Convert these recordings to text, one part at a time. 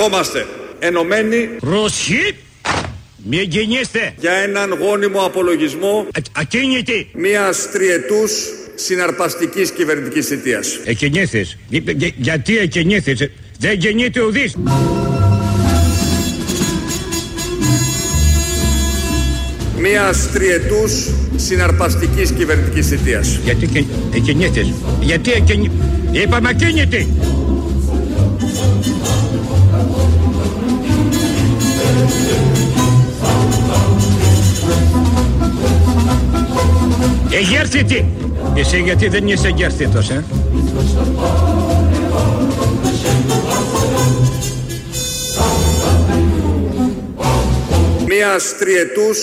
Ερχόμαστε ενωμένοι Ρωσί! Μη γεννήστε! για έναν γόνιμο απολογισμό Ακίνητη! μιας τριετούς συναρπαστικής κυβερνητικής θητείας. Εκενήθες. Γιατί εκενήθες. Δεν γεννείται ουδής. Μιας τριετούς συναρπαστικής κυβερνητικής θητείας. Γιατί εκενήθες. Γιατί εκενήθες. Είπαμε ακίνητη. Εγέρθητη. Εσύ γιατί δεν είσαι εγέρθητος, ε; Μιας τριετούς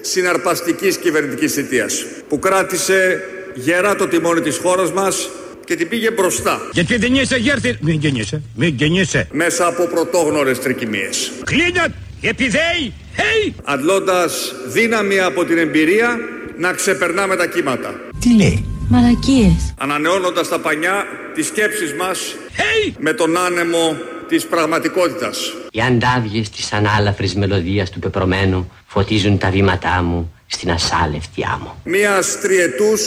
συναρπαστικής κυβερνητικής θητείας που κράτησε γερά το τιμόνι της χώρας μας και την πήγε μπροστά Γιατί δεν είσαι εγέρθητος. Μην γεννείσαι. Μην γεννείσαι. μέσα από πρωτόγνωρες τρικυμίες. Κλείνat. Επιδέει. Hey. Αντλώντας δύναμη από την εμπειρία να ξεπερνάμε τα κύματα. Τι λέει; Μαλακίες. Ανανεώνοντας τα πανιά τις σκέψεις μας Hey. με τον άνεμο της πραγματικότητας. Οι αντάβιες της ανάλαφρης μελωδίας του πεπρωμένου φωτίζουν τα βήματά μου στην ασάλευτη άμμο. Μιας τριετούς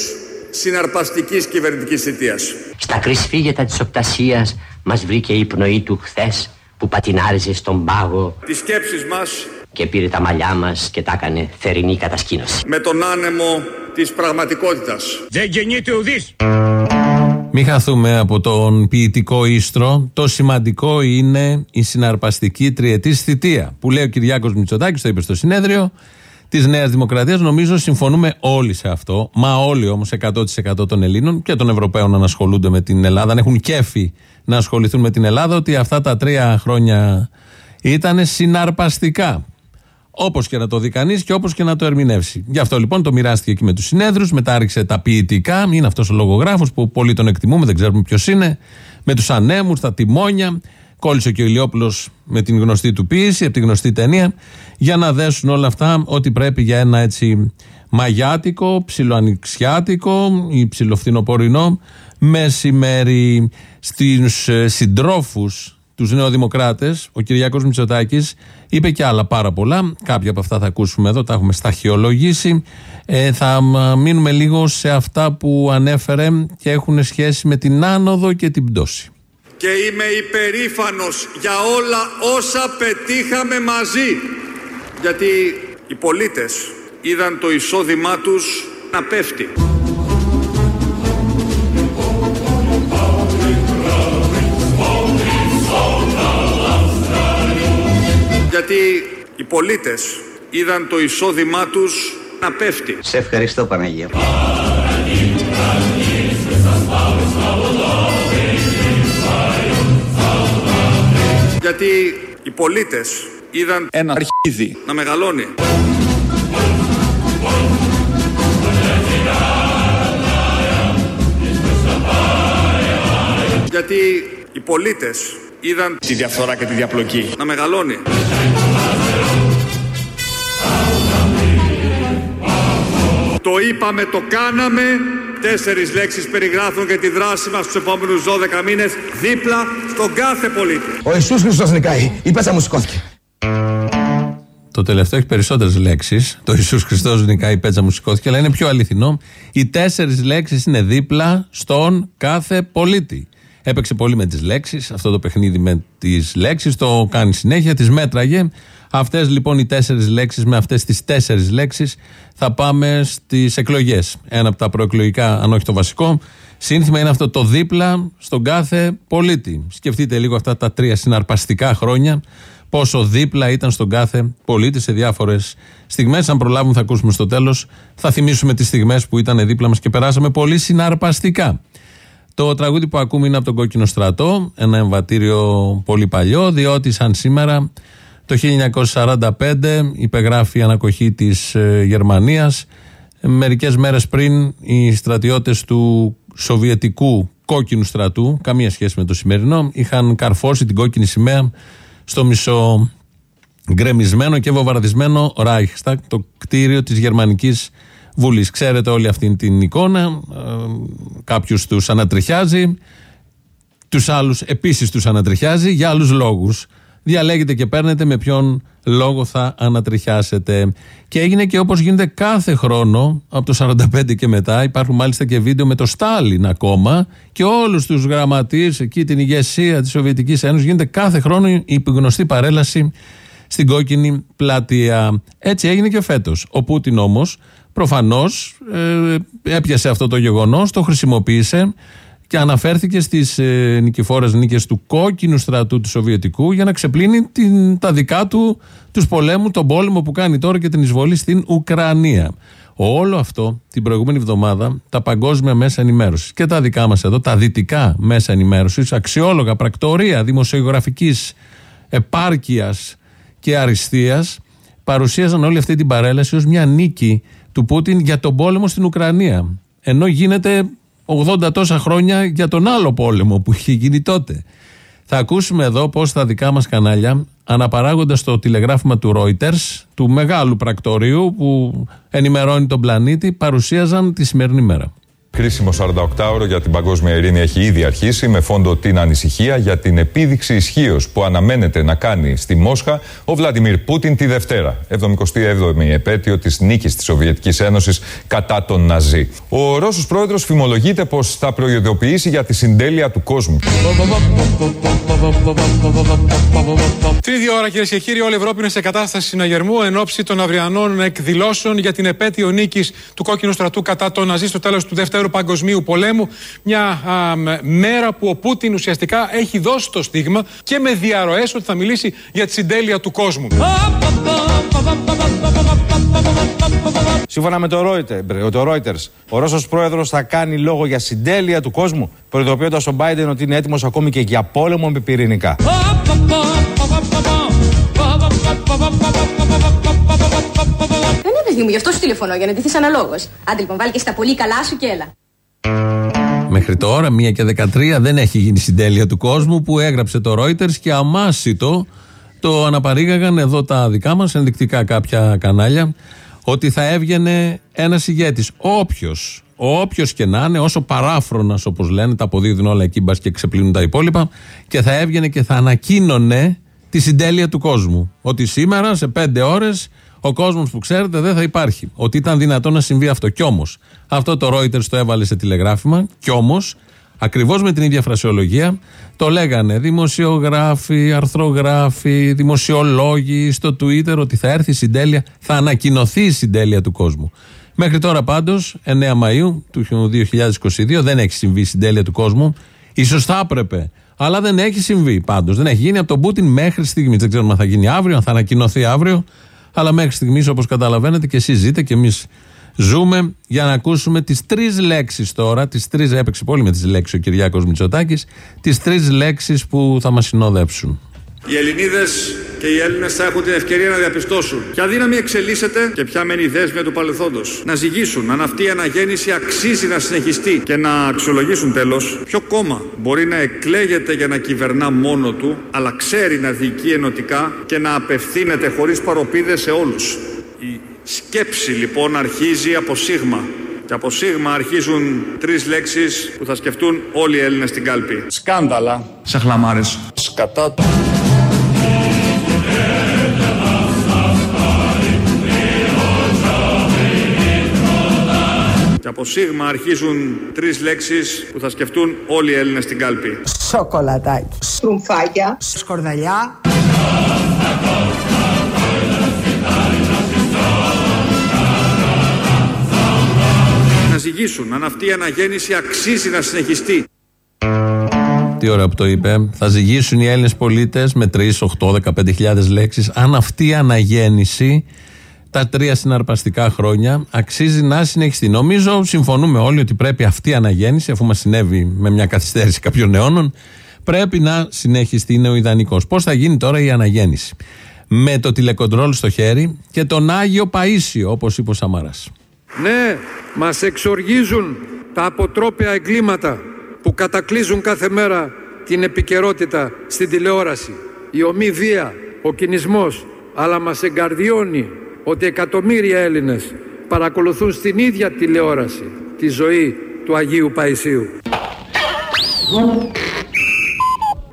συναρπαστικής κυβερνητικής θητείας. Στα κρυσφύγετα της οπτασίας μας βρήκε η πνοή του χθες που πατινάριζε στον πάγο Τις σκέψεις μας και πήρε τα μαλλιά μας και τα έκανε θερινή κατασκήνωση. με τον άνεμο της πραγματικότητας. Δεν γεννείται ουδής. Μην χαθούμε από τον ποιητικό ίστρο. Το σημαντικό είναι η συναρπαστική τριετής θητεία. Που λέει ο Κυριάκος Μητσοτάκης, το είπε στο συνέδριο της Νέας Δημοκρατίας. Νομίζω συμφωνούμε όλοι σε αυτό. Μα όλοι όμως 100% των Ελλήνων και των Ευρωπαίων να ασχολούνται με την Ελλάδα, αν έχουν κέφι να ασχοληθούν με την Ελλάδα, ότι αυτά τα τρία χρόνια ήταν συναρπαστικά. Όπως και να το δει κανείς και όπως και να το ερμηνεύσει. Γι' αυτό λοιπόν το μοιράστηκε εκεί με τους συνέδρους, μετά άρχισε τα ποιητικά. Είναι αυτός ο λογογράφος που πολύ τον εκτιμούμε, δεν ξέρουμε ποιος είναι. Με τους ανέμους, τα τιμόνια. Κόλλησε και ο Ηλιόπουλος με την γνωστή του ποίηση, από τη γνωστή ταινία, για να δέσουν όλα αυτά ότι πρέπει για ένα έτσι μαγιάτικο, ψιλοανοιξιάτικο ή ψιλοφθινοπορεινό μεσημέρι στους ε, συντρόφους τους νεοδημοκράτες, ο Κυριάκος Μητσοτάκης είπε και άλλα πάρα πολλά. Κάποια από αυτά θα ακούσουμε εδώ, τα έχουμε σταχυολογήσει. Ε, θα μ, μείνουμε λίγο σε αυτά που ανέφερε και έχουν σχέση με την άνοδο και την πτώση. Και είμαι υπερήφανος για όλα όσα πετύχαμε μαζί. Γιατί οι πολίτες είδαν το εισόδημά τους να πέφτει. Γιατί οι πολίτες είδαν το εισόδημά τους να πέφτει. Σε ευχαριστώ Παναγία. Γιατί οι πολίτες είδαν ένα αρχίδι να μεγαλώνει. Γιατί οι πολίτες είδαν τη διαφθορά και τη διαπλοκή. να μεγαλώνει. Το είπαμε, το κάναμε. Τέσσερις λέξεις περιγράφουν και τη δράση μας τους επόμενους 12 μήνες δίπλα στον κάθε πολίτη. Ο Ιησούς Χριστός νικάει. Η πέτσα μου σηκώθηκε. Το τελευταίο έχει περισσότερες λέξεις. Το Ιησούς Χριστός νικάει η πέτσα μου σηκώθηκε, αλλά είναι πιο αληθινό. Οι τέσσερις λέξεις είναι δίπλα στον κάθε πολίτη. Έπαιξε πολύ με τις λέξεις. Αυτό το παιχνίδι με τις λέξεις το κάνει συνέχεια, τις μέτραγε. Αυτές λοιπόν οι τέσσερις λέξεις, με αυτές τις τέσσερις λέξεις, θα πάμε στις εκλογές. Ένα από τα προεκλογικά, αν όχι το βασικό, σύνθημα είναι αυτό το δίπλα στον κάθε πολίτη. Σκεφτείτε λίγο αυτά τα τρία συναρπαστικά χρόνια πόσο δίπλα ήταν στον κάθε πολίτη σε διάφορες στιγμές. Αν προλάβουμε, θα ακούσουμε στο τέλος. Θα θυμίσουμε τις στιγμές που ήταν δίπλα μας και περάσαμε πολύ συναρπαστικά. Το τραγούδι που ακούμε είναι από τον Κόκκινο Στρατό, ένα εμβατήριο πολύ παλιό, διότι σαν σήμερα το 1945 υπεγράφει η ανακοχή της ε, Γερμανίας. Μερικές μέρες πριν οι στρατιώτες του Σοβιετικού Κόκκινου Στρατού, καμία σχέση με το σημερινό, είχαν καρφώσει την κόκκινη σημαία στο μισό γκρεμισμένο και βομβαρδισμένο Reichstag, το κτίριο της Γερμανικής Βουλής. Ξέρετε όλη αυτή την εικόνα, ε, κάποιους τους ανατριχιάζει, τους άλλους επίσης τους ανατριχιάζει για άλλους λόγους. διαλέγετε και παίρνετε με ποιον λόγο θα ανατριχιάσετε. Και έγινε και όπως γίνεται κάθε χρόνο, από το 45 και μετά, υπάρχουν μάλιστα και βίντεο με το Στάλιν ακόμα και όλους τους γραμματείς εκεί την ηγεσία της Σοβιετικής Ένωσης γίνεται κάθε χρόνο η γνωστή παρέλαση στην κόκκινη πλατεία. Έτσι έγινε και φέτος. Ο Πούτιν όμως προφανώς ε, έπιασε αυτό το γεγονός, το χρησιμοποίησε και αναφέρθηκε στις ε, νικηφόρες νίκες του κόκκινου στρατού του Σοβιετικού για να ξεπλύνει την, τα δικά του τους πολέμου, τον πόλεμο που κάνει τώρα και την εισβολή στην Ουκρανία. Όλο αυτό την προηγούμενη εβδομάδα τα παγκόσμια μέσα ενημέρωσης και τα δικά μας εδώ, τα δυτικά μέσα ενημέρωσης, αξιόλογα πρακτορία δημοσιογραφικής επάρκειας και αριστείας, παρουσίαζαν όλη αυτή την παρέλαση ως μια νίκη του Πούτιν για τον πόλεμο στην Ουκρανία. Ενώ γίνεται 80 τόσα χρόνια για τον άλλο πόλεμο που είχε γίνει τότε. Θα ακούσουμε εδώ πώς τα δικά μας κανάλια αναπαράγοντας το τηλεγράφημα του Reuters, του μεγάλου πρακτορείου που ενημερώνει τον πλανήτη, παρουσίαζαν τη σημερινή μέρα. Κρίσιμο 48ωρο για την παγκόσμια ειρήνη έχει ήδη αρχίσει με φόντο την ανησυχία για την επίδειξη ισχύως που αναμένεται να κάνει στη Μόσχα ο Βλαντιμίρ Πούτιν τη Δευτέρα, 77η επέτειο της νίκης της Σοβιετικής Ένωσης κατά τον Ναζί. Ο Ρώσος πρόεδρος φημολογείται πως θα προειδοποιήσει για τη συντέλεια του κόσμου. Την ίδια ώρα, κυρίες και κύριοι, όλη η Ευρώπη είναι σε κατάσταση συναγερμού εν ώψη των αυριανών εκδηλώσεων για την επέτειο νίκης του κόκκινου στρατού κατά τον Ναζί στο τέλος του Δεύτερου Παγκοσμίου Πολέμου. Μια μέρα που ο Πούτιν ουσιαστικά έχει δώσει το στίγμα και με διαρροές ότι θα μιλήσει για τη συντέλεια του κόσμου. Σύμφωνα με το Reuters, το Reuters ο Ρώσος πρόεδρος θα κάνει λόγο για συντέλεια του κόσμου, προειδοποιώντας ο Biden ότι είναι έτοιμος ακόμη και για πόλεμο με πυρηνικά. Δεν είναι παιδί μου, γι' αυτό σου τηλεφωνώ, για να ντυθείς αναλόγως. Άντε λοιπόν, βάλει και στα πολύ καλά σου και έλα. Μέχρι τώρα, 1 και 13 δεν έχει γίνει συντέλεια του κόσμου που έγραψε το Reuters και αμάσιτο το αναπαρήγαγαν εδώ τα δικά μας ενδεικτικά κάποια κανάλια ότι θα έβγαινε ένας ηγέτης. Όποιος, όποιος και να είναι, όσο παράφρονας όπως λένε, τα αποδίδουν όλα εκεί μπας και ξεπλύνουν τα υπόλοιπα και θα έβγαινε και θα ανακοίνωνε τη συντέλεια του κόσμου. Ότι σήμερα σε πέντε ώρες ο κόσμος που ξέρετε δεν θα υπάρχει. Ότι ήταν δυνατό να συμβεί αυτό. Κι όμως αυτό το Reuters το έβαλε σε τηλεγράφημα. Κι όμως ακριβώς με την ίδια φρασιολογία το λέγανε δημοσιογράφοι, αρθρογράφοι, δημοσιολόγοι στο Twitter ότι θα έρθει η συντέλεια, θα ανακοινωθεί η συντέλεια του κόσμου. Μέχρι τώρα πάντως, 9 Μαΐου του 2022 δεν έχει συμβεί η συντέλεια του κόσμου. Ίσως θα έπρεπε αλλά δεν έχει συμβεί πάντως. Δεν έχει γίνει από τον Πούτιν μέχρι στιγμή. Δεν ξέρουμε αν θα γίνει αύριο, αν θα ανακοινωθεί αύριο. Αλλά μέχρι στιγμής, όπως καταλαβαίνετε, και εσείς ζείτε και εμείς ζούμε για να ακούσουμε τις τρεις λέξεις τώρα. Τις τρεις, έπαιξε πολύ με τις λέξεις ο Κυριάκος Μητσοτάκης. Τις τρεις λέξεις που θα μας συνοδεύσουν. Οι Ελληνίδες και οι Έλληνες θα έχουν την ευκαιρία να διαπιστώσουν ποια δύναμη εξελίσσεται και ποια μένει η δέσμια του παρελθόντος. Να ζυγίσουν αν αυτή η αναγέννηση αξίζει να συνεχιστεί και να αξιολογήσουν τέλος ποιο κόμμα μπορεί να εκλέγεται για να κυβερνά μόνο του, αλλά ξέρει να διοικεί ενωτικά και να απευθύνεται χωρίς παροπίδες σε όλους. Η σκέψη λοιπόν αρχίζει από σίγμα. Και από σίγμα αρχίζουν τρεις λέξεις που θα σκεφτούν όλοι οι Έλληνες στην κάλπη. Σκάνδαλα. Σαχλαμάρες. Σκατά. Από σίγμα αρχίζουν τρεις λέξεις που θα σκεφτούν όλοι οι Έλληνες στην κάλπη. Σοκολατάκι. Στρουμφάκια. Σκορδαλιά. Να ζυγίσουν αν αυτή η αναγέννηση αξίζει να συνεχιστεί. Τι ώρα που το είπε. Θα ζυγίσουν οι Έλληνες πολίτες με 3, 8, 15.000 λέξεις αν αυτή η αναγέννηση τα τρία συναρπαστικά χρόνια αξίζει να συνεχιστεί. Νομίζω, συμφωνούμε όλοι ότι πρέπει αυτή η αναγέννηση, αφού μας συνέβη με μια καθυστέρηση κάποιων αιώνων, πρέπει να συνεχιστεί. Είναι ο ιδανικός. Πώς θα γίνει τώρα η αναγέννηση; Με το τηλεκοντρόλ στο χέρι και τον Άγιο Παίσιο, όπως είπε ο Σαμαράς. Ναι, μας εξοργίζουν τα αποτρόπαια εγκλήματα που κατακλείζουν κάθε μέρα την επικαιρότητα στην τηλεόραση. Η ομή βία, ο κινησμός, αλλά μας εγκαρδιώνει ότι εκατομμύρια Έλληνες παρακολουθούν στην ίδια τηλεόραση τη ζωή του Αγίου Παϊσίου.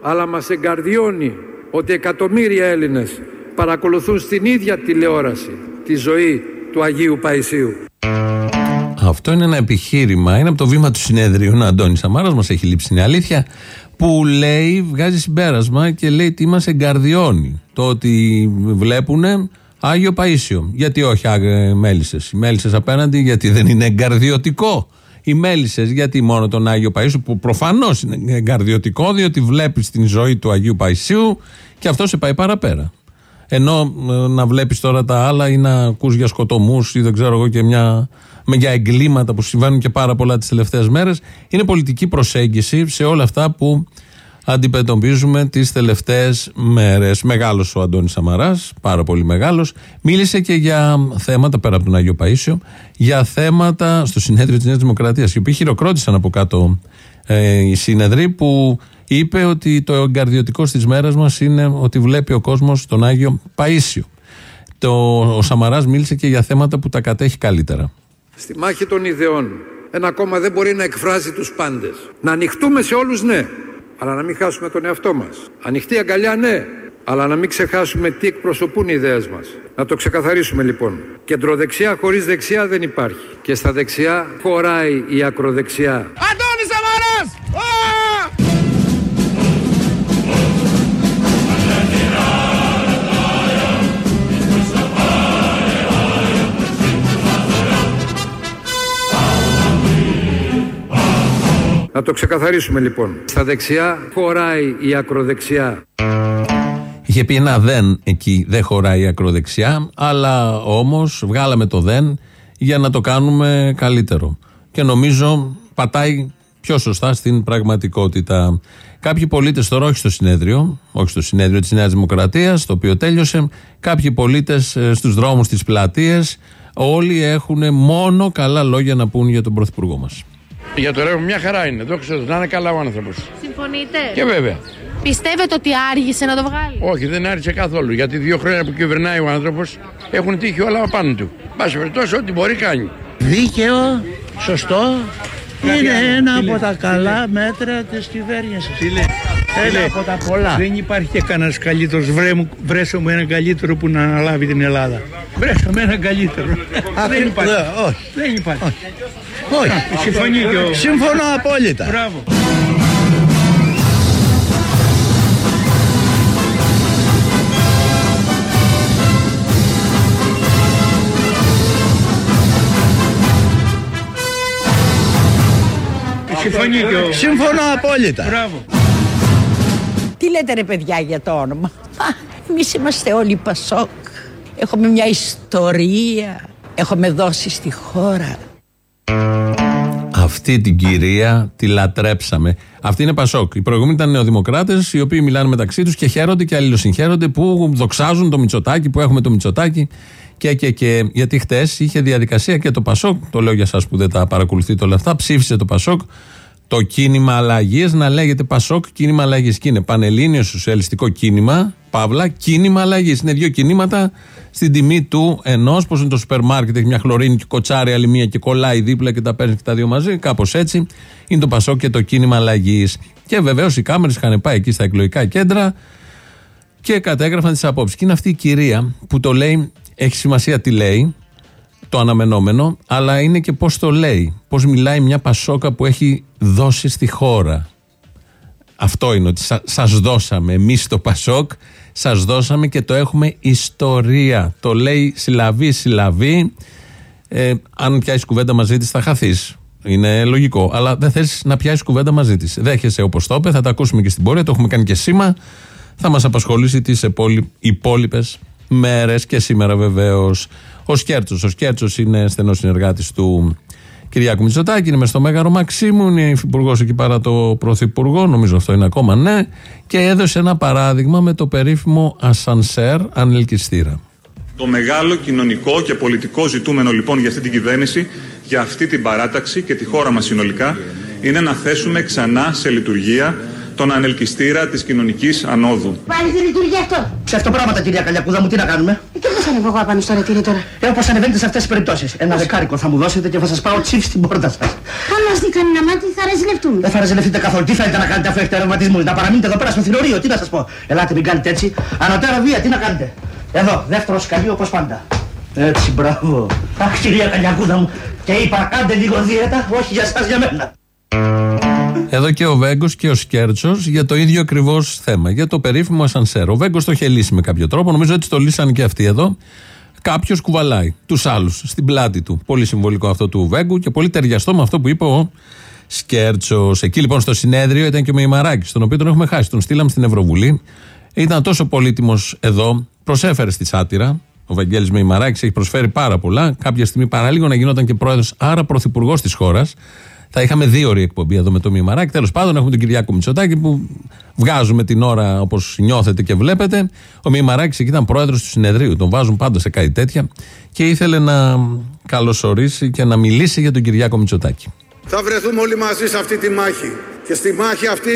Αλλά μας εγκαρδιώνει ότι εκατομμύρια Έλληνες παρακολουθούν στην ίδια τηλεόραση τη ζωή του Αγίου Παϊσίου. Αυτό είναι ένα επιχείρημα. Είναι από το βήμα του συνέδριου. Ο Αντώνη Σαμάρας μας έχει λείψει την αλήθεια. Που λέει, βγάζει συμπέρασμα και λέει τι μας εγκαρδιώνει. Το ότι βλέπουν Άγιο Παΐσιο. Γιατί όχι μέλισσες. Οι μέλισσες απέναντι γιατί δεν είναι εγκαρδιωτικό. Οι μέλισσες γιατί μόνο τον Άγιο Παΐσιο που προφανώς είναι εγκαρδιωτικό διότι βλέπεις την ζωή του Αγίου Παϊσίου και αυτό σε πάει παραπέρα. Ενώ ε, να βλέπεις τώρα τα άλλα ή να ακούς για σκοτωμούς ή δεν ξέρω εγώ και μια, με για εγκλήματα που συμβαίνουν και πάρα πολλά τις τελευταίες μέρες. Είναι πολιτική προσέγγιση σε όλα αυτά που αντιμετωπίζουμε τις τελευταίες μέρες. Μεγάλος ο Αντώνης Σαμαράς, πάρα πολύ μεγάλος. Μίλησε και για θέματα πέρα από τον Άγιο Παίσιο, για θέματα στο συνέδριο της Νέας Δημοκρατίας, οι οποίοι χειροκρότησαν από κάτω ε, οι σύνεδροι που είπε ότι το εγκαρδιωτικό στις μέρες μας είναι ότι βλέπει ο κόσμος τον Άγιο Παΐσιο. Το, ο Σαμαράς μίλησε και για θέματα που τα κατέχει καλύτερα. Στη μάχη των ιδεών ένα κόμμα δεν μπορεί να εκφράζει τους πάντες. Να ανοιχτούμε σε όλους ναι, αλλά να μην χάσουμε τον εαυτό μας. Ανοιχτή αγκαλιά ναι, αλλά να μην ξεχάσουμε τι εκπροσωπούν οι ιδέες μας. Να το ξεκαθαρίσουμε λοιπόν. Κεντροδεξιά χωρίς δεξιά δεν υπάρχει. Και στα δεξιά χωράει η ακροδεξιά. Αντώνη Σαμαράς! Να το ξεκαθαρίσουμε λοιπόν. Στα δεξιά χωράει η ακροδεξιά. Είχε πει ένα δεν εκεί, δεν χωράει η ακροδεξιά, αλλά όμως βγάλαμε το δεν για να το κάνουμε καλύτερο. Και νομίζω πατάει πιο σωστά στην πραγματικότητα. Κάποιοι πολίτες τώρα, όχι στο συνέδριο, όχι στο συνέδριο της Νέας Δημοκρατίας, το οποίο τέλειωσε, κάποιοι πολίτες ε, στους δρόμους, στι πλατείε, όλοι έχουν μόνο καλά λόγια να πούν για τον Πρωθυπουργό μας. Για το ρεύμα μια χαρά είναι. Δόξα τω να είναι καλά ο άνθρωπος. Συμφωνείτε; Και βέβαια. Πιστεύετε ότι άργησε να το βγάλει; Όχι, δεν άργησε καθόλου. Γιατί δύο χρόνια που κυβερνάει ο άνθρωπος έχουν τύχει όλα πάνω του. Πάση περιπτώσει, ό,τι μπορεί κάνει. Δίκαιο, σωστό. Είναι ένα από τα καλά μέτρα της κυβέρνησης. Ένα από τα πολλά. Δεν υπάρχει και κανένας καλύτερος. Βρέσω μου έναν καλύτερο που να αναλάβει την Ελλάδα. Βρέσω με έναν καλύτερο. Δεν υπάρχει. Όχι. Δεν υπάρχει. Όχι. Συμφωνεί και ο... Συμφωνώ απόλυτα. Μπράβο. Συμφωνεί και ο... Συμφωνώ απόλυτα. Μπράβο. Τι λέτε ρε παιδιά για το όνομα; Εμείς είμαστε όλοι Πασόκ. Έχουμε μια ιστορία. Έχουμε δώσει στη χώρα. Αυτή την κυρία τη λατρέψαμε. Αυτή είναι Πασόκ. Οι προηγούμενοι ήταν νεοδημοκράτες, οι οποίοι μιλάνε μεταξύ τους και χαίρονται και αλληλοσυγχαίρονται που δοξάζουν το Μητσοτάκι, που έχουμε το Μητσοτάκι. Και, και, και. Γιατί χτες είχε διαδικασία και το Πασόκ, το λέω για εσά που δεν τα παρακολουθείτε όλα αυτά, ψήφισε το Πασόκ το κίνημα αλλαγής να λέγεται Πασόκ κίνημα αλλαγής. Και είναι Πανελλήνιο Σοσιαλιστικό Κίνημα, Παύλα, κίνημα αλλαγής. Είναι δύο κινήματα στην τιμή του ενός. Πώ είναι το σούπερ μάρκετ, έχει μια χλωρίνη και κοτσάρει άλλη μία και κολλάει δίπλα και τα παίρνεις και τα δύο μαζί. Κάπως έτσι είναι το Πασόκ και το κίνημα αλλαγής. Και βεβαίως οι κάμερες είχαν πάει εκεί στα εκλογικά κέντρα και κατέγραφαν τις απόψεις. Και είναι αυτή η κυρία που το λέει, έχει σημασία τι λέει, το αναμενόμενο, αλλά είναι και πώς το λέει. Πώς μιλάει μια Πασόκα που έχει δώσει στη χώρα. Αυτό είναι ότι σα, σας δώσαμε εμείς το Πασόκ, σας δώσαμε και το έχουμε ιστορία. Το λέει συλλαβή, συλλαβή. Ε, αν πιάσεις κουβέντα μαζί της, θα χαθείς. Είναι λογικό. Αλλά δεν θες να πιάσεις κουβέντα μαζί της. Δέχεσαι όπως το είπε, θα τα ακούσουμε και στην πορεία. Το έχουμε κάνει και σήμα. Θα μας απασχολήσει τις υπόλοιπες μέρες και σήμερα βεβαίως. Ο Σκέρτσος. Ο Σκέρτσος είναι στενός συνεργάτης του Κυριάκου Μητσοτάκη, είναι μες στο Μέγαρο Μαξίμου, είναι υφυπουργός εκεί παρά το πρωθυπουργό, νομίζω αυτό είναι ακόμα ναι, και έδωσε ένα παράδειγμα με το περίφημο ασανσέρ ανελκυστήρα. Το μεγάλο κοινωνικό και πολιτικό ζητούμενο λοιπόν για αυτή την κυβέρνηση, για αυτή την παράταξη και τη χώρα μας συνολικά, είναι να θέσουμε ξανά σε λειτουργία τον ανελκυστήρα της κοινωνικής ανόδου. Πάλι δεν λειτουργεί αυτό. Ψευτοπράγματα, κυρία Καλιακούδα μου, τι να κάνουμε; Ε, Και πώς ανεβώ εγώ απάνω στο ρετήρι τώρα; Ε, όπως ανεβαίνετε σε αυτές τις περιπτώσεις. Ένα δεκάρικο θα μου δώσετε και θα σας πάω τσιφ στην πόρτα σας. Αν μας δει κανένα μάτι θα ρεζιλευτούμε. Δεν θα ρεζελευτείτε καθόλου. Τι θέλετε να κάνετε αφού έχετε ρευματισμούς; Να παραμείνετε εδώ πέρα στο θηρορείο. Τι να σας πω; Ελάτε, μην κάνετε έτσι. Ανωτέρα βία, τι να κάνετε; Εδώ, δεύτερο σκαλί όπως πάντα. Έτσι, μπράβο. Αχ, κυρία Καλιακούδα μου. Και είπα, κάντε λίγο δίαιτα, όχι για εσά, για μένα. Εδώ και ο Βέγκος και ο Σκέρτσος για το ίδιο ακριβώς θέμα. Για το περίφημο ασανσέρ. Ο Βέγκος το είχε λύσει με κάποιο τρόπο. Νομίζω ότι το λύσαν και αυτοί εδώ. Κάποιος κουβαλάει τους άλλους στην πλάτη του. Πολύ συμβολικό αυτό του Βέγκου και πολύ ταιριαστό με αυτό που είπε ο Σκέρτσος. Εκεί λοιπόν στο συνέδριο ήταν και ο Μεϊμαράκης, τον οποίο τον έχουμε χάσει. Τον στείλαμε στην Ευρωβουλή. Ήταν τόσο πολύτιμος εδώ, προσέφερε στη σάτυρα. Ο Βαγγέλης Μεϊμαράκης έχει προσφέρει πάρα πολλά. Κάποια στιγμή παραλίγο να γινόταν και πρόεδρος, άρα πρωθυπουργός της χώρας. Θα είχαμε δύο ώρες εκπομπή εδώ με το Μημαράκη. Τέλος πάντων, έχουμε τον Κυριάκο Μητσοτάκη που βγάζουμε την ώρα όπως νιώθετε και βλέπετε. Ο Μημαράκη εκεί ήταν πρόεδρος του συνεδρίου. Τον βάζουν πάντα σε κάτι τέτοια και ήθελε να καλωσορίσει και να μιλήσει για τον Κυριάκο Μητσοτάκη. Θα βρεθούμε όλοι μαζί σε αυτή τη μάχη. Και στη μάχη αυτή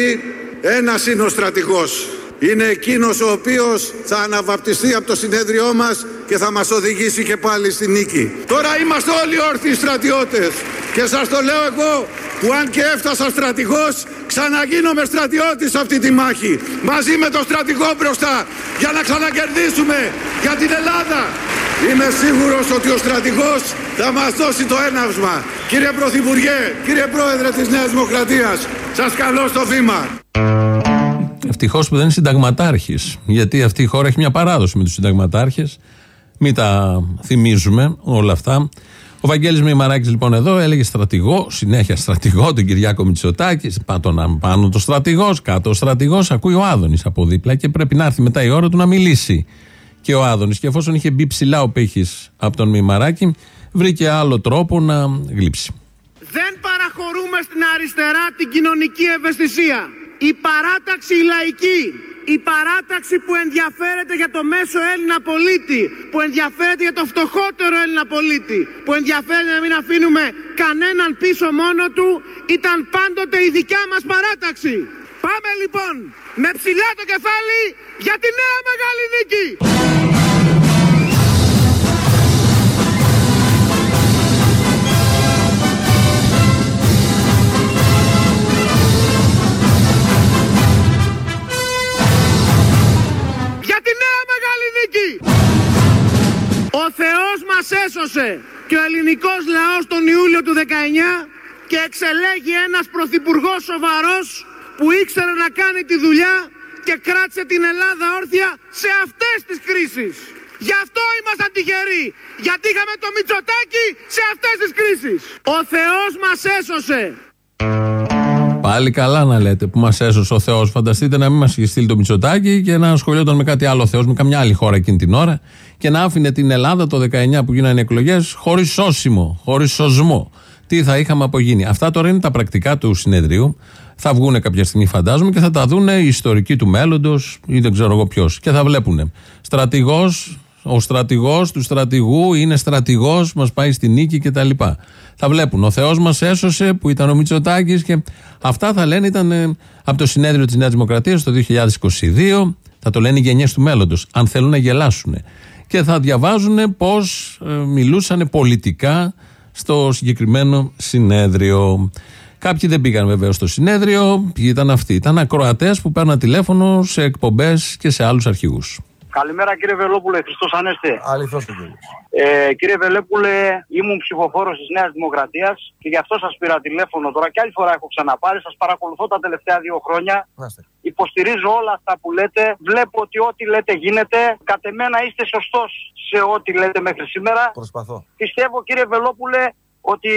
ένας είναι ο στρατηγός. Είναι εκείνος ο οποίος θα αναβαπτιστεί από το συνέδριό μας και θα μας οδηγήσει και πάλι στη νίκη. Τώρα είμαστε όλοι όρθιοι στρατιώτες. Και σας το λέω εγώ που αν και έφτασα στρατηγός ξαναγίνομαι στρατιώτης σε αυτή τη μάχη. Μαζί με τον στρατηγό μπροστά για να ξανακερδίσουμε για την Ελλάδα. Είμαι σίγουρος ότι ο στρατηγός θα μας δώσει το έναυσμα. Κύριε Πρωθυπουργέ, κύριε Πρόεδρε της Νέας Δημοκρατίας, σας καλώ στο βήμα. Ευτυχώς που δεν είναι συνταγματάρχης. Γιατί αυτή η χώρα έχει μια παράδοση με τους συνταγματάρχες. Μην τα θυμίζουμε όλα αυτά. Ο Βαγγέλης Μημαράκης λοιπόν εδώ έλεγε στρατηγό, συνέχεια στρατηγό, τον Κυριάκο Μητσοτάκη. Πάνω, πάνω το στρατηγός, κάτω ο στρατηγός. Ακούει ο Άδωνης από δίπλα και πρέπει να έρθει μετά η ώρα του να μιλήσει. Και ο Άδωνης. Και εφόσον είχε μπει ψηλά ο πύχη από τον Μημαράκη, βρήκε άλλο τρόπο να γλύψει. Δεν παραχωρούμε στην αριστερά την κοινωνική ευαισθησία. Η παράταξη η λαϊκή, η παράταξη που ενδιαφέρεται για το μέσο Έλληνα πολίτη, που ενδιαφέρεται για το φτωχότερο Έλληνα πολίτη, που ενδιαφέρεται να μην αφήνουμε κανέναν πίσω μόνο του, ήταν πάντοτε η δικιά μας παράταξη. Πάμε λοιπόν με ψηλά το κεφάλι για τη νέα μεγάλη νίκη. Ο Θεός μας έσωσε και ο ελληνικός λαός τον Ιούλιο του 19 και εξελέγει ένας πρωθυπουργός σοβαρός που ήξερε να κάνει τη δουλειά και κράτησε την Ελλάδα όρθια σε αυτές τις κρίσεις. Γι' αυτό ήμασταν τυχεροί. Γιατί είχαμε το Μητσοτάκι σε αυτές τις κρίσεις. Ο Θεός μας έσωσε. Πάλι καλά να λέτε που μας έσωσε ο Θεός. Φανταστείτε να μην μας είχε στείλει το Μητσοτάκι και να ασχολιόταν με κάτι άλλο Θεός, με καμιά άλλη χώρα εκείνη την ώρα και να άφηνε την Ελλάδα το 19 που γίνανε εκλογές χωρίς σώσιμο, χωρίς σωσμό. Τι θα είχαμε απογίνει. Αυτά τώρα είναι τα πρακτικά του συνεδρίου. Θα βγουν κάποια στιγμή, φαντάζομαι, και θα τα δουν οι ιστορικοί του μέλλοντος ή δεν ξέρω εγώ ποιος. Και θα βλέπουν. Στρατηγός, ο στρατηγός του στρατηγού είναι στρατηγός, μας πάει στη νίκη κτλ. Θα βλέπουν. Ο Θεός μας έσωσε που ήταν ο Μητσοτάκης και αυτά θα λένε ήταν ε, από το συνέδριο της Νέας Δημοκρατίας το 2022. Θα το λένε οι γενιές του μέλλοντος, αν θέλουν να γελάσουν. Και θα διαβάζουν πώς μιλούσαν πολιτικά στο συγκεκριμένο συνέδριο. Κάποιοι δεν πήγαν βέβαια στο συνέδριο. Ποιοι ήταν αυτοί. Ήταν ακροατές που παίρναν τηλέφωνο σε εκπομπές και σε άλλους αρχηγούς. Καλημέρα κύριε Βελόπουλε, Χριστός Ανέστη. Αληθώς το κύριε. Ε, κύριε Βελόπουλε, ήμουν ψηφοφόρος της Νέας Δημοκρατίας και γι' αυτό σας πήρα τηλέφωνο τώρα και άλλη φορά έχω ξαναπάρει. Σας παρακολουθώ τα τελευταία δύο χρόνια. Υποστηρίζω όλα αυτά που λέτε. Βλέπω ότι ό,τι λέτε γίνεται. Κατ' εμένα είστε σωστός σε ό,τι λέτε μέχρι σήμερα. Προσπαθώ. Πιστεύω κύριε Βελόπουλε ότι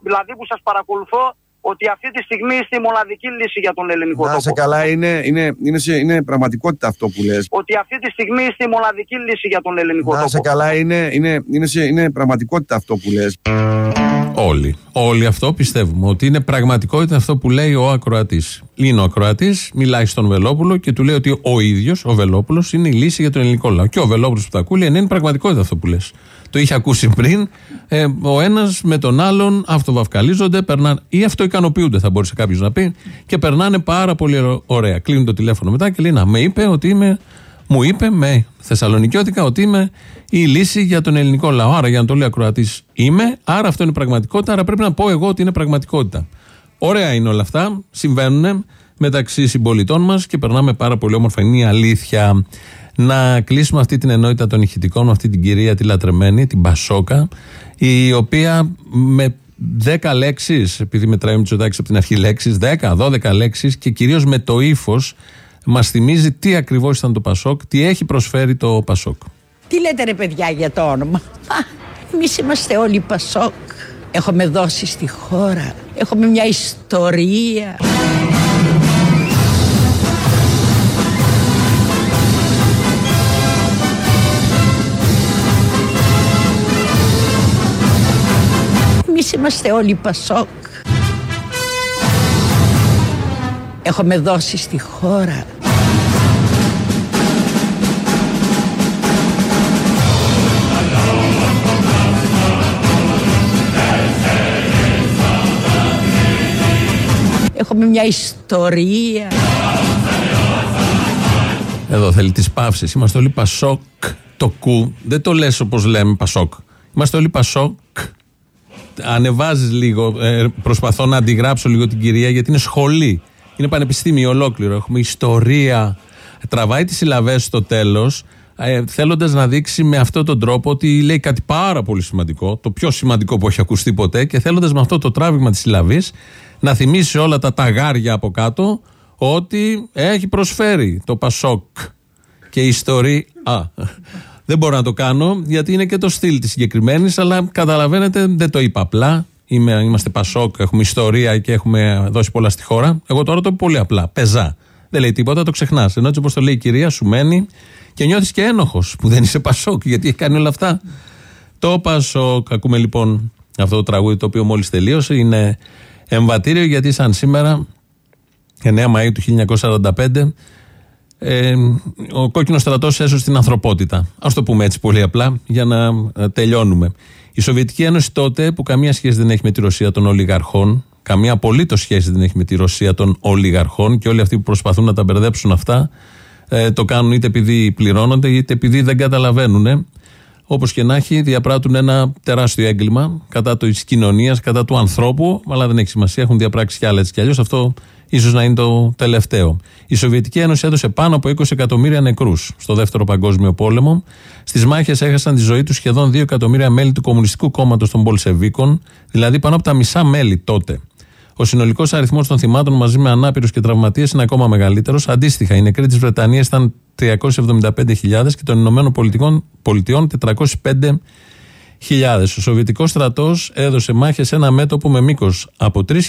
δηλαδή που σας παρακολουθώ ότι αυτή τη στιγμή είστε η μοναδική λύση για τον ελληνικό Να τόπο. σε καλά, είναι, είναι, είναι, σε- είναι πραγματικότητα αυτό που λες. Ότι αυτή τη στιγμή είστε η μοναδική λύση για τον ελληνικό Να τόπο. σε καλά, είναι, είναι, είναι, σε- είναι πραγματικότητα αυτό που λες. Όλοι. Όλοι αυτό πιστεύουμε. Ότι είναι πραγματικότητα αυτό που λέει ο ακροατής. Είναι ο ακροατής, μιλάει στον Βελόπουλο και του λέει ότι ο ίδιος, ο Βελόπουλος, είναι η λύση για τον ελληνικό λαό. Και ο Βελόπουλος που τα ακούει λέει: Ναι, είναι πραγματικότητα αυτό που λες. Το είχε ακούσει πριν. Ε, ο ένας με τον άλλον αυτοβαυκαλίζονται, περνάνε, ή αυτοικανοποιούνται, θα μπορούσε κάποιος να πει, και περνάνε πάρα πολύ ωραία. Κλείνουν το τηλέφωνο μετά και λέει: Να, με είπε ότι είμαι μου είπε με Θεσσαλονικιώτικα ότι είμαι η λύση για τον ελληνικό λαό. Άρα, για να το λέει ακροατής, είμαι. Άρα, αυτό είναι πραγματικότητα. Άρα, πρέπει να πω εγώ ότι είναι πραγματικότητα. Ωραία είναι όλα αυτά. Συμβαίνουν μεταξύ συμπολιτών μας και περνάμε πάρα πολύ όμορφα. Είναι η αλήθεια. Να κλείσουμε αυτή την ενότητα των ηχητικών με αυτή την κυρία τη λατρεμένη, την Πασόκα, η οποία με 10 λέξεις, επειδή μετράει με από την αρχή λέξεις, 10, 12 λέξεις και κυρίως με το ύφος Μας θυμίζει τι ακριβώς ήταν το Πασόκ, τι έχει προσφέρει το Πασόκ. Τι λέτε ρε παιδιά για το όνομα; Εμείς είμαστε όλοι Πασόκ. Έχουμε δώσει στη χώρα. Έχουμε μια ιστορία. Εμείς είμαστε όλοι Πασόκ. έχουμε δώσει στη χώρα. Έχουμε μια ιστορία. Εδώ θέλει τις παύσεις. Είμαστε όλοι Πασόκ. Το κου. Δεν το λες όπως λέμε Πασόκ. Είμαστε όλοι Πασόκ. Ανεβάζεις λίγο. Ε, προσπαθώ να αντιγράψω λίγο την κυρία γιατί είναι σχολή. Είναι πανεπιστήμιο ολόκληρο. Έχουμε ιστορία. Τραβάει τις συλλαβές στο τέλος, ε, θέλοντας να δείξει με αυτόν τον τρόπο ότι λέει κάτι πάρα πολύ σημαντικό, το πιο σημαντικό που έχει ακουστεί ποτέ, και θέλοντας με αυτό το τράβηγμα της συλλαβής να θυμίσει όλα τα ταγάρια από κάτω ότι έχει προσφέρει το Πασόκ και η ιστορία. Α, δεν μπορώ να το κάνω γιατί είναι και το στυλ της συγκεκριμένης, αλλά καταλαβαίνετε, δεν το είπα απλά. Είμαι, είμαστε Πασόκ, έχουμε ιστορία και έχουμε δώσει πολλά στη χώρα. Εγώ τώρα το είπα πολύ απλά. Πεζά. Δεν λέει τίποτα, το ξεχνάς. Ενώ έτσι όπως το λέει η κυρία, σου μένει και νιώθεις και ένοχος που δεν είσαι Πασόκ, γιατί έχει κάνει όλα αυτά. Το Πασόκ, ακούμε λοιπόν αυτό το τραγούδι το οποίο μόλις τελείωσε. Είναι εμβατήριο γιατί σαν σήμερα, 9 Μαου του 1945, ε, ο κόκκινος στρατός έσωσε την ανθρωπότητα. Α το πούμε έτσι πολύ απλά για να ε, τελειώνουμε. Η Σοβιετική Ένωση τότε, που καμία σχέση δεν έχει με τη Ρωσία των ολιγαρχών, καμία απολύτως σχέση δεν έχει με τη Ρωσία των ολιγαρχών και όλοι αυτοί που προσπαθούν να τα μπερδέψουν αυτά, ε, το κάνουν είτε επειδή πληρώνονται είτε επειδή δεν καταλαβαίνουν. Όπως και να έχει, διαπράττουν ένα τεράστιο έγκλημα κατά της κοινωνίας, κατά του ανθρώπου, αλλά δεν έχει σημασία, έχουν διαπράξει κι άλλα έτσι κι αλλιώς. Αυτό ίσως να είναι το τελευταίο. Η Σοβιετική Ένωση έδωσε πάνω από 20 εκατομμύρια νεκρούς στο Δεύτερο Παγκόσμιο Πόλεμο. Στις μάχες έχασαν τη ζωή τους σχεδόν 2 εκατομμύρια μέλη του Κομμουνιστικού Κόμματος των Πολσεβίκων, δηλαδή πάνω από τα μισά μέλη τότε. Ο συνολικός αριθμός των θυμάτων μαζί με ανάπηρους και τραυματίες είναι ακόμα μεγαλύτερος. Αντίστοιχα, οι νεκροί της Βρετανίας ήταν 375.000 και των Ηνωμένων Πολιτειών 405.000. Ο Σοβιετικός στρατός έδωσε μάχες σε ένα μέτωπο με μήκος από 3.000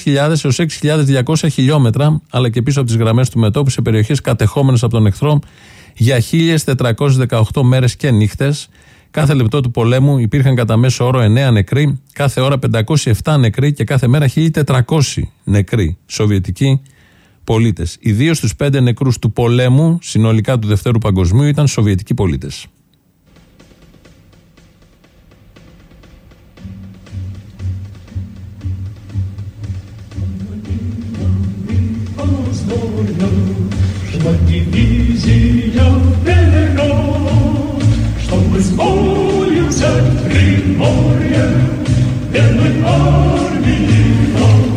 έως 6.200 χιλιόμετρα, αλλά και πίσω από τις γραμμές του μετώπου σε περιοχές κατεχόμενες από τον εχθρό για 1.418 μέρες και νύχτες. Κάθε λεπτό του πολέμου υπήρχαν κατά μέσο όρο 9 νεκροί, κάθε ώρα 507 νεκροί και κάθε μέρα 1.400 νεκροί Σοβιετικοί πολίτε. Οι δύο στου πέντε νεκρού του πολέμου, συνολικά του Δευτέρου Παγκοσμίου, ήταν Σοβιετικοί πολίτε.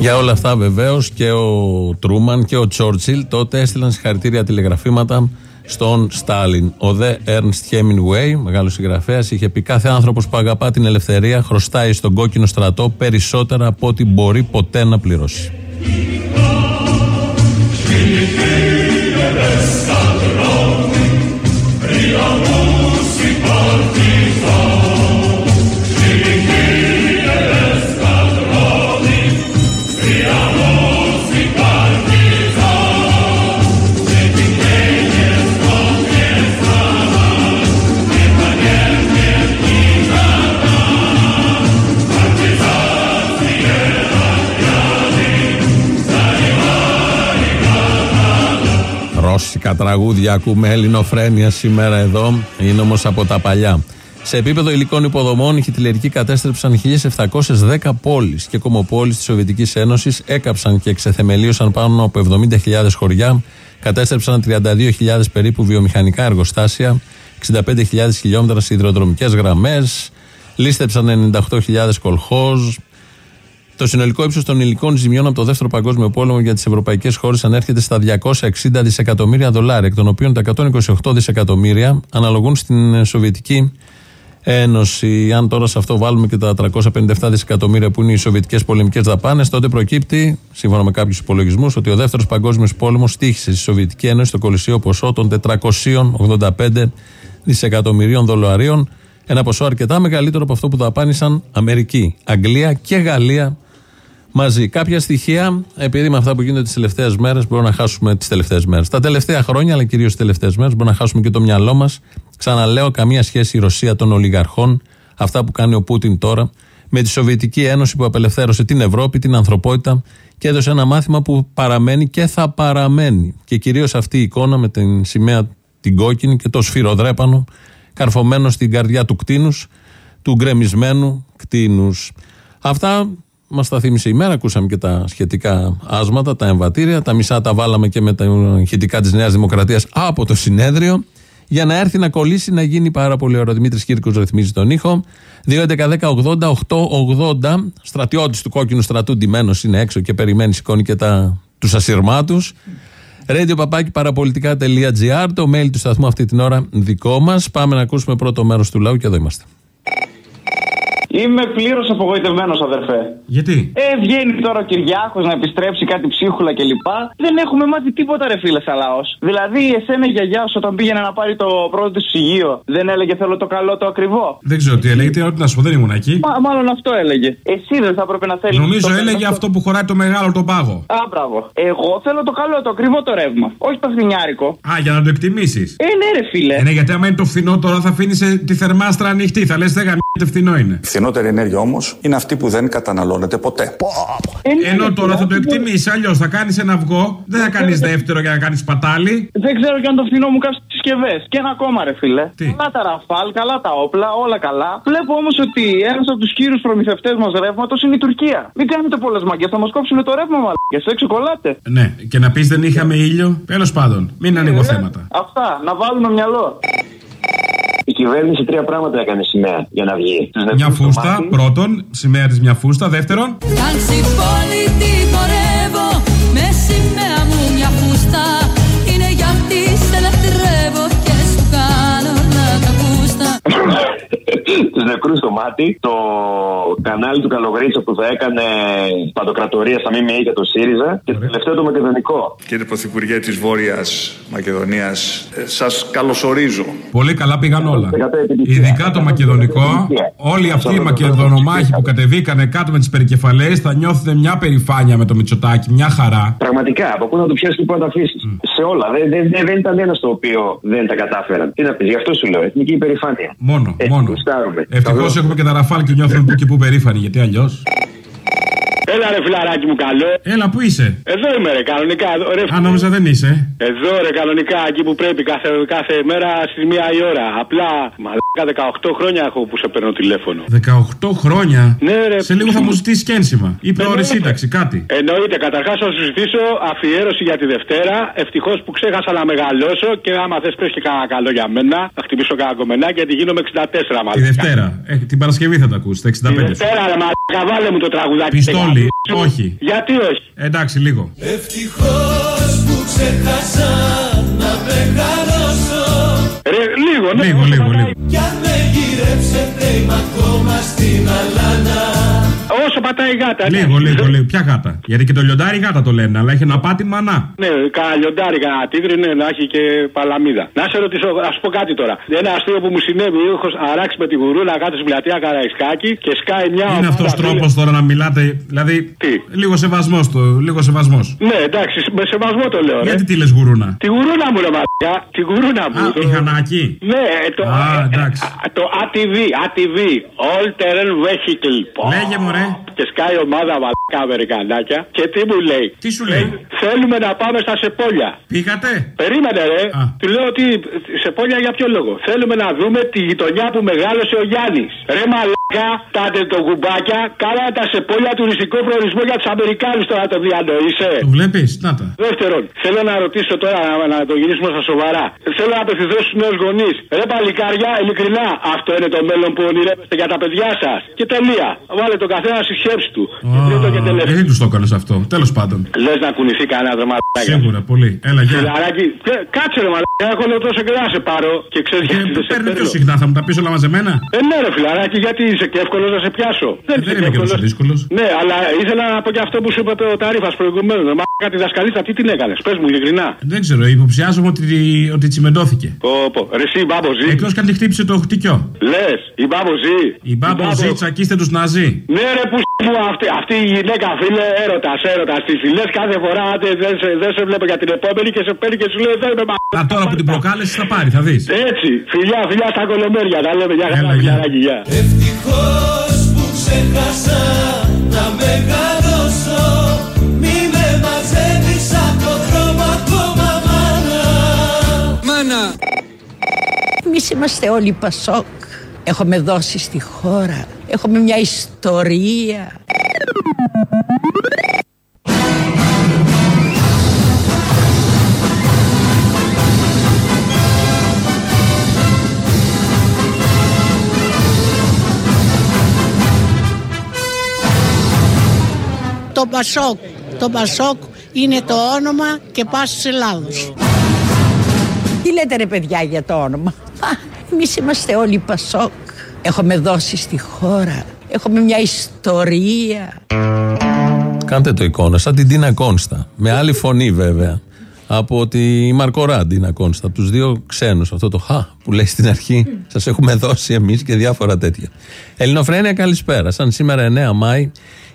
Για όλα αυτά βεβαίως και ο Τρούμαν και ο Τσόρτσιλ τότε έστειλαν συγχαρητήρια τηλεγραφήματα στον Στάλιν. Ο δε Έρνστ Χέμινγκουέι, μεγάλος συγγραφέας, είχε πει: Κάθε άνθρωπος που αγαπά την ελευθερία χρωστάει στον κόκκινο στρατό περισσότερα από ό,τι μπορεί ποτέ να πληρώσει. Ελληνικά τραγούδια ακούμε ελληνοφρένεια σήμερα εδώ. Είναι όμως από τα παλιά. Σε επίπεδο υλικών υποδομών, οι χιτλερικοί κατέστρεψαν 1.710 πόλεις και κομμοπόλεις της Σοβιετικής Ένωσης, έκαψαν και εξεθεμελίωσαν πάνω από 70.000 χωριά, κατέστρεψαν 32.000 περίπου βιομηχανικά εργοστάσια, 65.000 χιλιόμετρα σιδηροδρομικές γραμμές, λίστεψαν 98.000 κολχόζ. Το συνολικό ύψος των υλικών ζημιών από το Δεύτερο Παγκόσμιο Πόλεμο για τις ευρωπαϊκές χώρες ανέρχεται στα 260 δισεκατομμύρια δολάρια, εκ των οποίων τα 128 δισεκατομμύρια αναλογούν στην Σοβιετική Ένωση. Αν τώρα σε αυτό βάλουμε και τα 357 δισεκατομμύρια που είναι οι Σοβιετικές πολεμικές δαπάνες, τότε προκύπτει, σύμφωνα με κάποιους υπολογισμούς, ότι ο δεύτερος παγκόσμιος πόλεμος τύχησε στη Σοβιετική Ένωση το κολυσίο ποσό των 485 δισεκατομμυρίων δολαρίων. Ένα ποσό αρκετά μεγαλύτερο από αυτό που δαπάνησαν Αμερική, Αγγλία και Γαλλία μαζί. Κάποια στοιχεία, επειδή με αυτά που γίνονται τις τελευταίες μέρες, μπορούμε να χάσουμε τις τελευταίες μέρες. Τα τελευταία χρόνια, αλλά κυρίως τις τελευταίες μέρες, μπορούμε να χάσουμε και το μυαλό μας. Ξαναλέω, καμία σχέση η Ρωσία των ολιγαρχών, αυτά που κάνει ο Πούτιν τώρα, με τη Σοβιετική Ένωση που απελευθέρωσε την Ευρώπη, την ανθρωπότητα και έδωσε ένα μάθημα που παραμένει και θα παραμένει. Και κυρίως αυτή η εικόνα με την σημαία την κόκκινη και το σφυροδρέπανο καρφωμένο στην καρδιά του κτίνους, του γκρεμισμένου κτίνους. Αυτά Μας τα θύμισε η μέρα. Ακούσαμε και τα σχετικά άσματα, τα εμβατήρια. Τα μισά τα βάλαμε και με τα ηχητικά της Νέας Δημοκρατίας από το συνέδριο. Για να έρθει να κολλήσει, να γίνει πάρα πολύ ωραίο. Δημήτρης Κύρκος ρυθμίζει τον ήχο. 2.11.10.80.880. Στρατιώτης του κόκκινου στρατού ντυμένος είναι έξω και περιμένει, σηκώνει και τους ασυρμάτου. Radio παπάκι παραπολιτικά.gr. Το mail του σταθμού αυτή την ώρα δικό μας. Πάμε να ακούσουμε πρώτο μέρος του λαού και εδώ είμαστε. Είμαι πλήρως απογοητευμένος, αδερφέ. Γιατί; Ε, βγαίνει τώρα ο Κυριάκος να επιστρέψει κάτι ψίχουλα κλπ. Δεν έχουμε μάθει τίποτα, ρε φίλε, σαν λαός. Δηλαδή, εσένα η γιαγιά σου όταν πήγαινε να πάρει το πρώτο της ψυγείο, δεν έλεγε Θέλω το καλό, το ακριβό. Δεν ξέρω τι έλεγε, τι ό,τι να σου πω, δεν ήμουν εκεί. Μα, μάλλον αυτό έλεγε. Εσύ δεν θα έπρεπε να θέλεις. Νομίζω έλεγε αυτό που χωράει το μεγάλο τον πάγο. Α, μπράβο. Εγώ θέλω το καλό, το ακριβό το ρεύμα. Όχι το φθινιάρικο. Α, για να το εκτιμήσεις. Ε, ναι, ρε φίλε. Ε, ναι, γιατί άμα είναι το φθηνό τώρα θα αφήνει τη θερμάστρα ανοιχτή. Θα λες δεν γαμιέται φθηνό είναι. Φθηνότερη ενέργεια όμως είναι αυτή που δεν καταναλώνεται ποτέ. Ενώ τώρα θα το εκτιμήσεις, αλλιώς θα κάνεις ένα αυγό, δεν θα κάνεις δεύτερο για να κάνεις πατάλι. Δεν ξέρω και αν το φθηνό μου κάνει τι συσκευές. Και ένα ακόμα, ρε φίλε. Τι; Καλά τα ραφάλ, καλά τα όπλα, όλα καλά. Βλέπω όμως ότι ένας από τους κύριους προμηθευτές μας ρεύματος είναι η Τουρκία. Μην κάνετε πολλέ μαγκέ, θα μας κόψουν το ρεύμα μαλακέ. Έξω κολλάτε. Ναι, και να πεις δεν είχαμε ήλιο. Τέλος πάντων, μην ανοίγω Ε, θέματα. Αυτά, να βάλουμε μυαλό. Η κυβέρνηση τρία πράγματα έκανε σημαία για να βγει. Τους Μια νεκρούς στο φούστα, μάτι. πρώτον, σημαία της μια φούστα. Δεύτερον, Ταξιπόλητη χορεύω νεκρούς στο μάτι. Το κανάλι του Καλογρίτσα που θα έκανε παντοκρατορία στα ΜΜΕ για το ΣΥΡΙΖΑ. Και το τελευταίο το μακεδονικό. Κύριε Πρωθυπουργέ της Βόρειας Μακεδονίας, ε, σας καλωσορίζω. πολύ καλά πήγαν όλα. Ειδικά το μακεδονικό, όλοι αυτοί οι μακεδονομάχοι που κατεβήκανε κάτω με τις περικεφαλές θα νιώθουν μια περηφάνεια με το Μητσοτάκι, μια χαρά. Πραγματικά, από πού να το πιάσει και πού να το αφήσεις. Σε όλα. Δεν, δεν, δεν, δεν ήταν ένα το οποίο δεν τα κατάφεραν. Τι να πεις, γι' αυτό σου λέω. Εθνική υπερηφάνεια. Μόνο, Ε, μόνο. γουστάρουμε. Ευτυχώς Καλό. έχουμε και τα ραφάλ και νιώθουν που και που περήφανοι, γιατί αλλιώς. Έλα ρε φιλαράκι μου καλό. Έλα, πού είσαι; Εδώ είμαι ρε κανονικά. Εδώ, ρε, Αν νόμιζα δεν είσαι. εδώ ρε κανονικά εκεί που πρέπει κάθε, κάθε μέρα στη μία η ώρα. Απλά μαλάκα 18 χρόνια έχω που σε παίρνω τηλέφωνο. 18 χρόνια; Ναι, ρε. Σε λίγο θα μου ζητήσεις και ένσημα. Ή προώρη σύνταξη, κάτι. Εννοείται, καταρχάς θα σου ζητήσω αφιέρωση για τη Δευτέρα. Ευτυχώς που ξέχασα να μεγαλώσω και άμα θες πες και κανένα καλό για μένα. Θα χτυπήσω κανένα κομμενάκι γιατί γίνομαι 64 μάλλον. Τη Δευτέρα. Ε, την Παρασκευή θα τα ακούσει, τα 65. Τη Δευτέρα ρε μαλάκα, βάλε μου το τραγουδάκι. Πιστόλι. Όχι. Γιατί όχι; Εντάξει, λίγο. Ευτυχώς που ξέχασα να μεγαλώσω Ρε, λίγο, ναι. Λίγο, λίγο, λίγο. Κι αν με γυρέψετε είμαι ακόμα στην αλάνα Όσο πατάει η γάτα. ναι. Λίγο, λίγο, λίγο. Ποια γάτα; Γιατί και το λιοντάρι γάτα το λένε, αλλά έχει ένα πάτη μανά. Ναι, κανένα λιοντάρι, κανένα τίγρη, ναι, να έχει και παλαμίδα. Να σε ρωτήσω, ας σου πω κάτι τώρα. Ένα αστείο που μου συνέβη, έχω αράξει με τη γουρούλα κάτω στην πλατεία Καραϊσκάκη και σκάει μια. Είναι αυτός ομάδα τρόπος τώρα να μιλάτε. Δηλαδή. Τι; Λίγο σεβασμός το. Λίγο σεβασμός. φίλων. Ναι, εντάξει, με σεβασμό το λέω. Ρε. Γιατί τι λες γουρούνα; Τη γουρούλα μου, ρε μαλάκα. Τη γουρούλα μου. Α, Το- μηχανάκι. Ναι, το, Α, εντάξει. το ATV, ATV, All Terrain Vehicle. Λέγε μου ρε. Και σκάει ομάδα μαλάκα Αμερικανάκια. Και τι μου λέει; Τι σου λέει; Θέλουμε να πάμε στα Σεπόλια. Πήγατε; Περίμενε ρε. Του λέω ότι Σεπόλια για ποιο λόγο; Θέλουμε να δούμε τη γειτονιά που μεγάλωσε ο Γιάννης. Ρε μαλάκα, τα τετοκουμπάκια κάνανε τα Σεπόλια τουριστικό προορισμό για τους Αμερικάνους τώρα το διανοείσαι. Το βλέπεις, να τα. Δεύτερον, θέλω να ρωτήσω τώρα να, να το γυρίσουμε στα σοβαρά. Θέλω να απευθυνθώ στους νέους γονείς. Ρε παλικάρια, ειλικρινά, αυτό είναι το μέλλον που ονειρεύεστε για τα παιδιά σας. Και τελεία. Βάλε το καθένα στη σκέψη του. Και τρίτο και τελευταίο. Γιατί τους το έκανες αυτό, τέλος πάντων. Λες να κουνηθεί κανένα δρομάτια. Σίγουρα, πολύ. Έλα, γεια. Φιλαράκι, κα- κάτσε ρε μαλάκα, έχω λέω τόσο καιρό να σε πάρω και ξέρεις γιατί δεν σε Παίρνει πιο παίρνω. συχνά, θα μου τα πεις όλα μαζεμένα; Ε, ναι, ρε φιλαράκι, γιατί είσαι και εύκολος να σε πιάσω. Δεν είμαι και τόσο δύσκολος. Ναι, αλλά ήθελα να πω και αυτό που σου είπε ο Ταρίφας προηγουμένως. Μα κάτι δασκαλίστα, τι την έκανε, πες μου ειλικρινά. Δεν ξέρω, υποψιάζομαι ότι, ότι τσιμεντώθηκε. Πω, πω. Ρε, εσύ, μπάμπο ζει. Εκτός και αν τη χτύπησε το χτυκιό. Λες, η μπάμπο ζει. Η μπάμπο ζει, τσακίστε τους ναζί. Ναι, ρε, που σου αυτή, αυτή η γυναίκα, φίλε, έρωτας, έρωτας. Τη φιλές κάθε φορά άντε, δεν, σε, δεν σε βλέπω για την επόμενη και σε παίρνει και σου λέει δεν είμαι μα. Α, τώρα που την προκάλεσε θα πάρει, θα δεις. Έτσι, φιλιά, φιλιά στα κολομέρια, τα λέμε για χαρά, φιλιαράκι, γεια. Ευτυχώς που ξέχασα να μεγαλώσω Μη με μαζεύεις απ' το δρόμο ακόμα μάνα Μάνα! Εμείς είμαστε όλοι Πασόκ. Έχουμε δώσει στη χώρα. Έχουμε μια ιστορία. Το Πασόκ. Το Πασόκ είναι το όνομα και πάσης της Ελλάδος. Τι λέτε ρε παιδιά για το όνομα; Α, εμείς είμαστε όλοι Πασόκ. Έχουμε δώσει στη χώρα. Έχουμε μια ιστορία. Κάντε το εικόνα, σαν την Τίνα Κόνστα. Με άλλη φωνή βέβαια. Από τη Μαρκορά Τίνα Κόνστα. Από τους δύο ξένους. Αυτό το χα που λέει στην αρχή. Σας έχουμε δώσει εμείς και διάφορα τέτοια. Ελληνοφρένια, καλησπέρα. Σαν σήμερα 9 Μάη,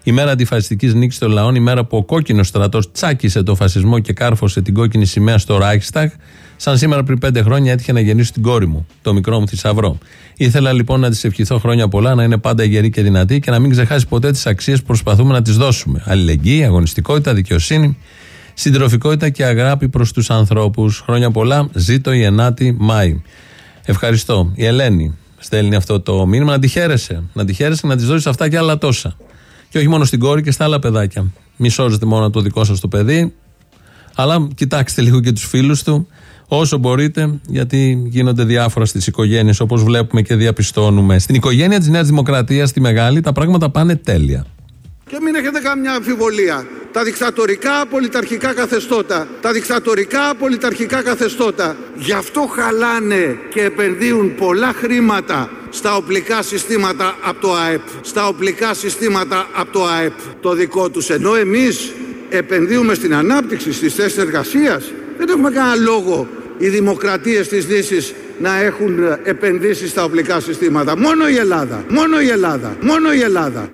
η μέρα αντιφασιστικής νίκης των λαών, η μέρα που ο κόκκινος στρατός τσάκισε το φασισμό και κάρφωσε την κόκκινη σημαία στο Ράιχσταγ. Σαν σήμερα πριν πέντε χρόνια έτυχε να γεννήσω την κόρη μου, το μικρό μου θησαυρό. Ήθελα λοιπόν να της ευχηθώ χρόνια πολλά, να είναι πάντα γερή και δυνατή και να μην ξεχάσει ποτέ τις αξίες που προσπαθούμε να της δώσουμε. Αλληλεγγύη, αγωνιστικότητα, δικαιοσύνη, συντροφικότητα και αγάπη προς τους ανθρώπους. Χρόνια πολλά, ζήτω η 9η Μάη. Ευχαριστώ. Η Ελένη στέλνει αυτό το μήνυμα να τη χαίρεσαι. Να τη χαίρεσαι και να της δώσεις αυτά και άλλα τόσα. Και όχι μόνο στην κόρη και στα άλλα παιδάκια. Μη σώζετε μόνο το δικό σας το παιδί, αλλά κοιτάξτε λίγο και τους φίλους του όσο μπορείτε, γιατί γίνονται διάφορα στις οικογένειες όπως βλέπουμε και διαπιστώνουμε. Στην οικογένεια της Νέας Δημοκρατίας, στη Μεγάλη, τα πράγματα πάνε τέλεια. Και μην έχετε καμιά αμφιβολία. Τα δικτατορικά πολιταρχικά καθεστώτα, τα δικτατορικά πολιταρχικά καθεστώτα, γι' αυτό χαλάνε και επενδύουν πολλά χρήματα στα οπλικά συστήματα από το ΑΕΠ. Στα οπλικά συστήματα από το ΑΕΠ. Το δικό τους. Ενώ εμείς επενδύουμε στην ανάπτυξη, στις θέσεις εργασίας, δεν έχουμε κανένα λόγο οι δημοκρατίες της Δύσης να έχουν επενδύσεις στα οπλικά συστήματα. Μόνο η Ελλάδα. Μόνο η Ελλάδα. Μόνο η Ελλάδα.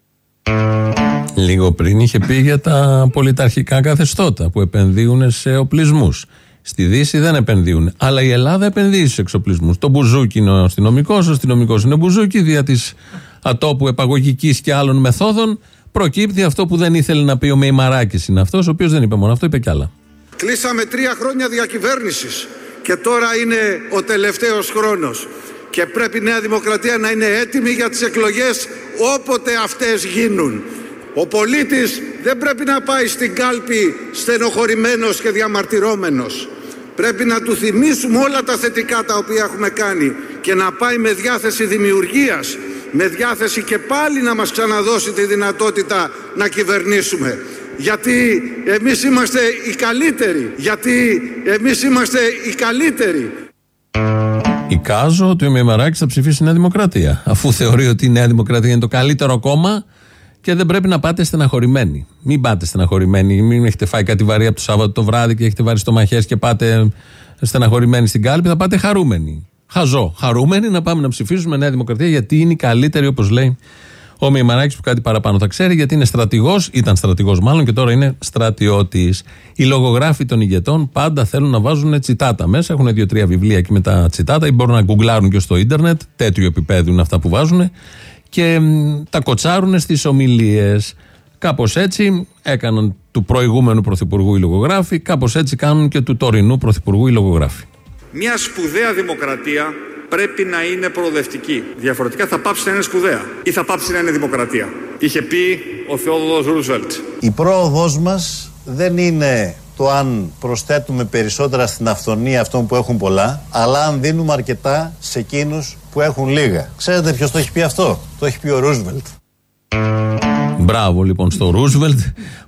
Λίγο πριν είχε πει για τα πολιταρχικά καθεστώτα που επενδύουν σε οπλισμούς. Στη Δύση δεν επενδύουν. Αλλά η Ελλάδα επενδύει σε εξοπλισμούς. Το μπουζούκι είναι ο αστυνομικός, ο αστυνομικός είναι μπουζούκι. Δια της ατόπου επαγωγικής και άλλων μεθόδων προκύπτει αυτό που δεν ήθελε να πει ο Μεϊμαράκης. Είναι αυτός, ο οποίος δεν είπε μόνο αυτό, είπε κι άλλα. Κλείσαμε τρία χρόνια διακυβέρνησης και τώρα είναι ο τελευταίος χρόνος. Και πρέπει η Νέα Δημοκρατία να είναι έτοιμη για τις εκλογές όποτε αυτές γίνουν. Ο πολίτης δεν πρέπει να πάει στην κάλπη στενοχωρημένος και διαμαρτυρόμενος. Πρέπει να του θυμίσουμε όλα τα θετικά τα οποία έχουμε κάνει και να πάει με διάθεση δημιουργίας, με διάθεση και πάλι να μας ξαναδώσει τη δυνατότητα να κυβερνήσουμε. Γιατί εμείς είμαστε οι καλύτεροι. Γιατί εμείς είμαστε οι καλύτεροι. Εικάζω ότι ο Μεϊμαράκη θα ψηφίσει Νέα Δημοκρατία. Αφού θεωρεί ότι η Νέα Δημοκρατία είναι το καλύτερο κόμμα και δεν πρέπει να πάτε στεναχωρημένοι. Μην πάτε στεναχωρημένοι. Μην έχετε φάει κάτι βαρύ από το Σάββατο το βράδυ και έχετε βάλει στο μαχέ και πάτε στεναχωρημένοι στην κάλπη. Θα πάτε χαρούμενοι. Χαζό. Χαρούμενοι να πάμε να ψηφίσουμε Νέα Δημοκρατία γιατί είναι η καλύτερη, όπως λέει Ο Μημαράκη που κάτι παραπάνω θα ξέρει γιατί είναι στρατηγός, ήταν στρατηγός μάλλον και τώρα είναι στρατιώτης. Οι λογογράφοι των ηγετών πάντα θέλουν να βάζουν τσιτάτα μέσα. Έχουν δύο-τρία βιβλία εκεί με τα τσιτάτα ή μπορούν να γκουγκλάρουν και στο ίντερνετ. Τέτοιου επίπεδου είναι αυτά που βάζουν. Και μ, τα κοτσάρουν στις ομιλίες. Κάπως έτσι έκαναν του προηγούμενου πρωθυπουργού οι λογογράφοι, κάπως έτσι κάνουν και του τωρινού πρωθυπουργού οι λογογράφοι. Μια σπουδαία δημοκρατία πρέπει να είναι προοδευτική. Διαφορετικά θα πάψει να είναι σπουδαία ή θα πάψει να είναι δημοκρατία. Είχε πει ο Θεόδωρος Ρούσβελτ. Η πρόοδός μας δεν είναι το αν προσθέτουμε περισσότερα στην αυθονία αυτών που έχουν πολλά, αλλά αν δίνουμε αρκετά σε εκείνους που έχουν λίγα. Ξέρετε ποιος το έχει πει αυτό; Το έχει πει ο Ρούσβελτ. Μπράβο λοιπόν στο Ρούσβελτ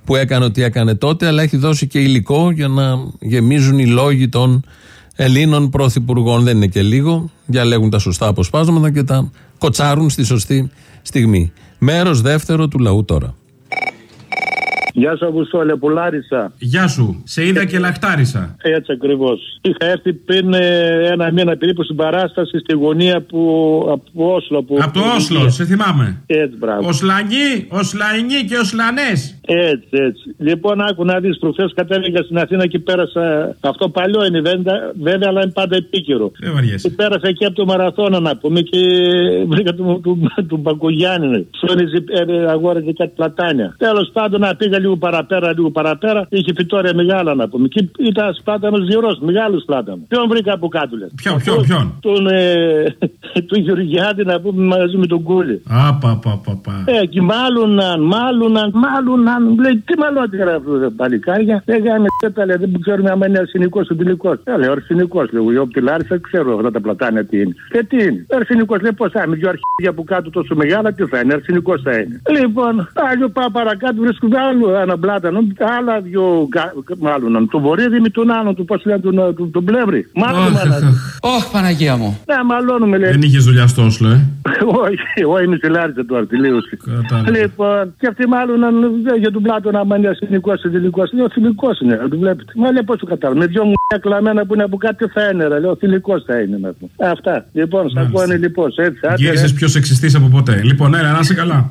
που έκανε ό,τι έκανε τότε, αλλά έχει δώσει και υλικό για να γεμίζουν οι λόγοι των Ελλήνων πρωθυπουργών. Δεν είναι και λίγο. Διαλέγουν τα σωστά αποσπάσματα και τα κοτσάρουν στη σωστή στιγμή. Μέρος δεύτερο του λαού τώρα. Γεια σου, Αποστόλε, πουλάρισα. Γεια σου. Σε είδα και λαχτάρισα. Έτσι ακριβώς. Είχα έρθει πριν ε, ένα μήνα περίπου στην παράσταση στη γωνία που, από Όσλο. Που, Από το Όσλο, σε θυμάμαι. Έτσι, μπράβο. Οσλανοί, Οσλαϊνοί και Οσλανέ. Έτσι, έτσι. Λοιπόν, άκου να δεις, προχθές κατέβηκα στην Αθήνα και πέρασα. Αυτό παλιό είναι βέβαια, βέβαια αλλά είναι πάντα επίκαιρο. Δεν βαριέσαι. Και πέρασα εκεί από το μαραθώνα να πούμε και βρήκα του, του, του Μπακογιάννη. Ψώνιζε, ε, αγόραζε κάτι πλατάνια. Τέλος πάντων, να πήγα λίγο παραπέρα, λίγο παραπέρα. Είχε φυτόρια μεγάλα να πούμε. Και ήταν σπάτανο γυρό, μεγάλος πλάτανος. Ποιον βρήκα από κάτω, λες. Ποιο, ποιο, ποιον; Τον, ε, τον Γεωργιάδη να πούμε μαζί με τον Κούλι. Α, πα, πα, πα, πα. Ε, και μάλουναν, μάλουναν, μάλουναν. Λέει, τι μαλώτηρα αυτό το παλικάρια. Λέγανε, τέτα λέει, δεν ξέρουμε αν είναι αρσενικός ή τυλικό. Ε, λέει, αρσενικός. Λέω, εγώ από τη Λάρισα ξέρω αυτά τα πλατάνια τι είναι. Και τι είναι. Αρσενικός, λέει, πώς θα είναι. Δυο αρχίδια που κάτω τόσο μεγάλα, τι θα είναι. Αρσενικός θα είναι. Λοιπόν, άλλο πάω παρακάτω, βρίσκουμε άλλο ένα πλάτανο, άλλα δυο, κα- μάλλον, το βορείδι με τον άλλον, του πώ λένε, τον, τον, τον πλεύρη. Μάλλον, Ωχ, Παναγία μου. Ναι, μαλώνουμε, λέει. Δεν είχε δουλειά στο Όσλο, ε. Όχι, εγώ είμαι στη Λάρισα τώρα, τελείωσε. Κατάλαβα. Λοιπόν, και αυτοί μάλλον αν δεν για τον πλάτο να μείνει αστυνικό ή τελικό. Λέω θηλυκός είναι, να το βλέπετε. Μα λέει πώς το κατάλαβα. Με δυο μου κλαμμένα που είναι από κάτι θα είναι, ρε. Λέω θηλυκός θα είναι να πούμε. Αυτά. Λοιπόν, σας πω είναι λοιπόν. Έτσι, άντε, ρε. Γύρισε πιο σεξιστής από ποτέ. Λοιπόν, έλα, να είσαι καλά.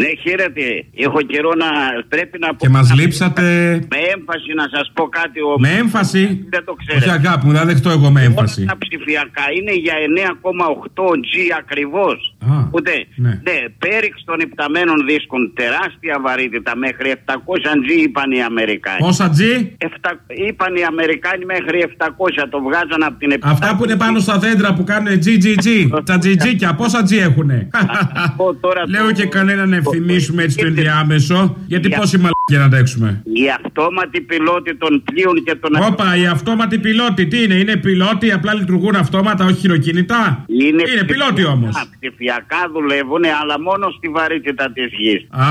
Ναι, χαίρετε. Έχω καιρό να πρέπει να πω. Και μας λείψατε. Με έμφαση να σας πω κάτι. Ο... Με έμφαση; Δεν το Όχι ξέρετε. αγάπη μου, δεν θα δεχτώ εγώ με έμφαση. Όλα τα ψηφιακά είναι για 9,8G ακριβώς. Ούτε. ναι. Ναι, πέριξ των υπταμένων δίσκων τεράστια βαρύτητα μέχρι 700G είπαν οι Αμερικάνοι. Πόσα G? Εφτα... Είπαν οι Αμερικάνοι μέχρι 700. Το βγάζαν από την επιτροπή. Αυτά που είναι πάνω στα δέντρα που κάνουν GGG. Τα GG, πόσα G έχουνε; Λέω και κανέναν να ευθυμίσουμε έτσι το ενδιάμεσο. Γιατί πόσοι μαλακία να αντέξουμε. Η αυτόματη πιλότη των πλοίων και των Όπα, η αυτόματη πιλότη τι είναι, είναι πιλότοι, απλά λειτουργούν αυτόματα, όχι χειροκίνητα; Είναι, Είναι πιλότοι όμως. Ψηφιακά δουλεύουν, αλλά μόνο στη βαρύτητα της γης. Α,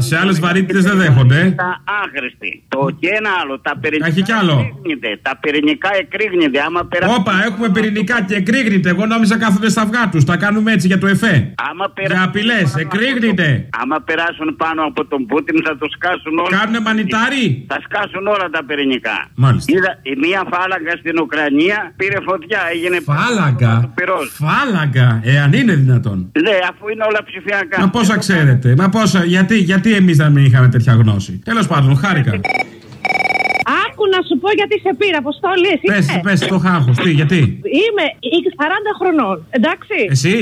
σε άλλες βαρύτητες δεν δέχονται. ε. Τα άχρηστη. Το και ένα άλλο. Τα πυρηνικά Έχει κι άλλο. εκρήγνεται. Τα πυρηνικά εκρήγνεται. Άμα περάσει. Όπα, έχουμε πυρηνικά και εκρήγνεται. Εγώ νόμιζα κάθονται στα αυγά τους. Τα κάνουμε έτσι για το εφέ. Άμα Για απειλές, εκρήγνεται. Άμα περάσουν πάνω από τον Πούτιν θα το σκάσουν όλα. Κάνουνε μανιτάρι; Θα σκάσουν όλα τα πυρηνικά. Μάλιστα. Είδα, η μία φάλαγγα στην Ουκρανία πήρε φωτιά. Έγινε Φάλαγγα; πυρός. Φάλαγγα. Εάν είναι δυνατόν. Ναι, αφού είναι όλα ψηφιακά. Μα πόσα ξέρετε, μα πόσα, γιατί, γιατί εμείς δεν μην είχαμε τέτοια γνώση. Τέλος πάντων, χάρηκα. Άκου να σου πω γιατί σε πήρα, Αποστόλης. Εσύ Πες, είσαι. πες το χάχος, τι, γιατί; Είμαι 40 χρονών, εντάξει. Εσύ;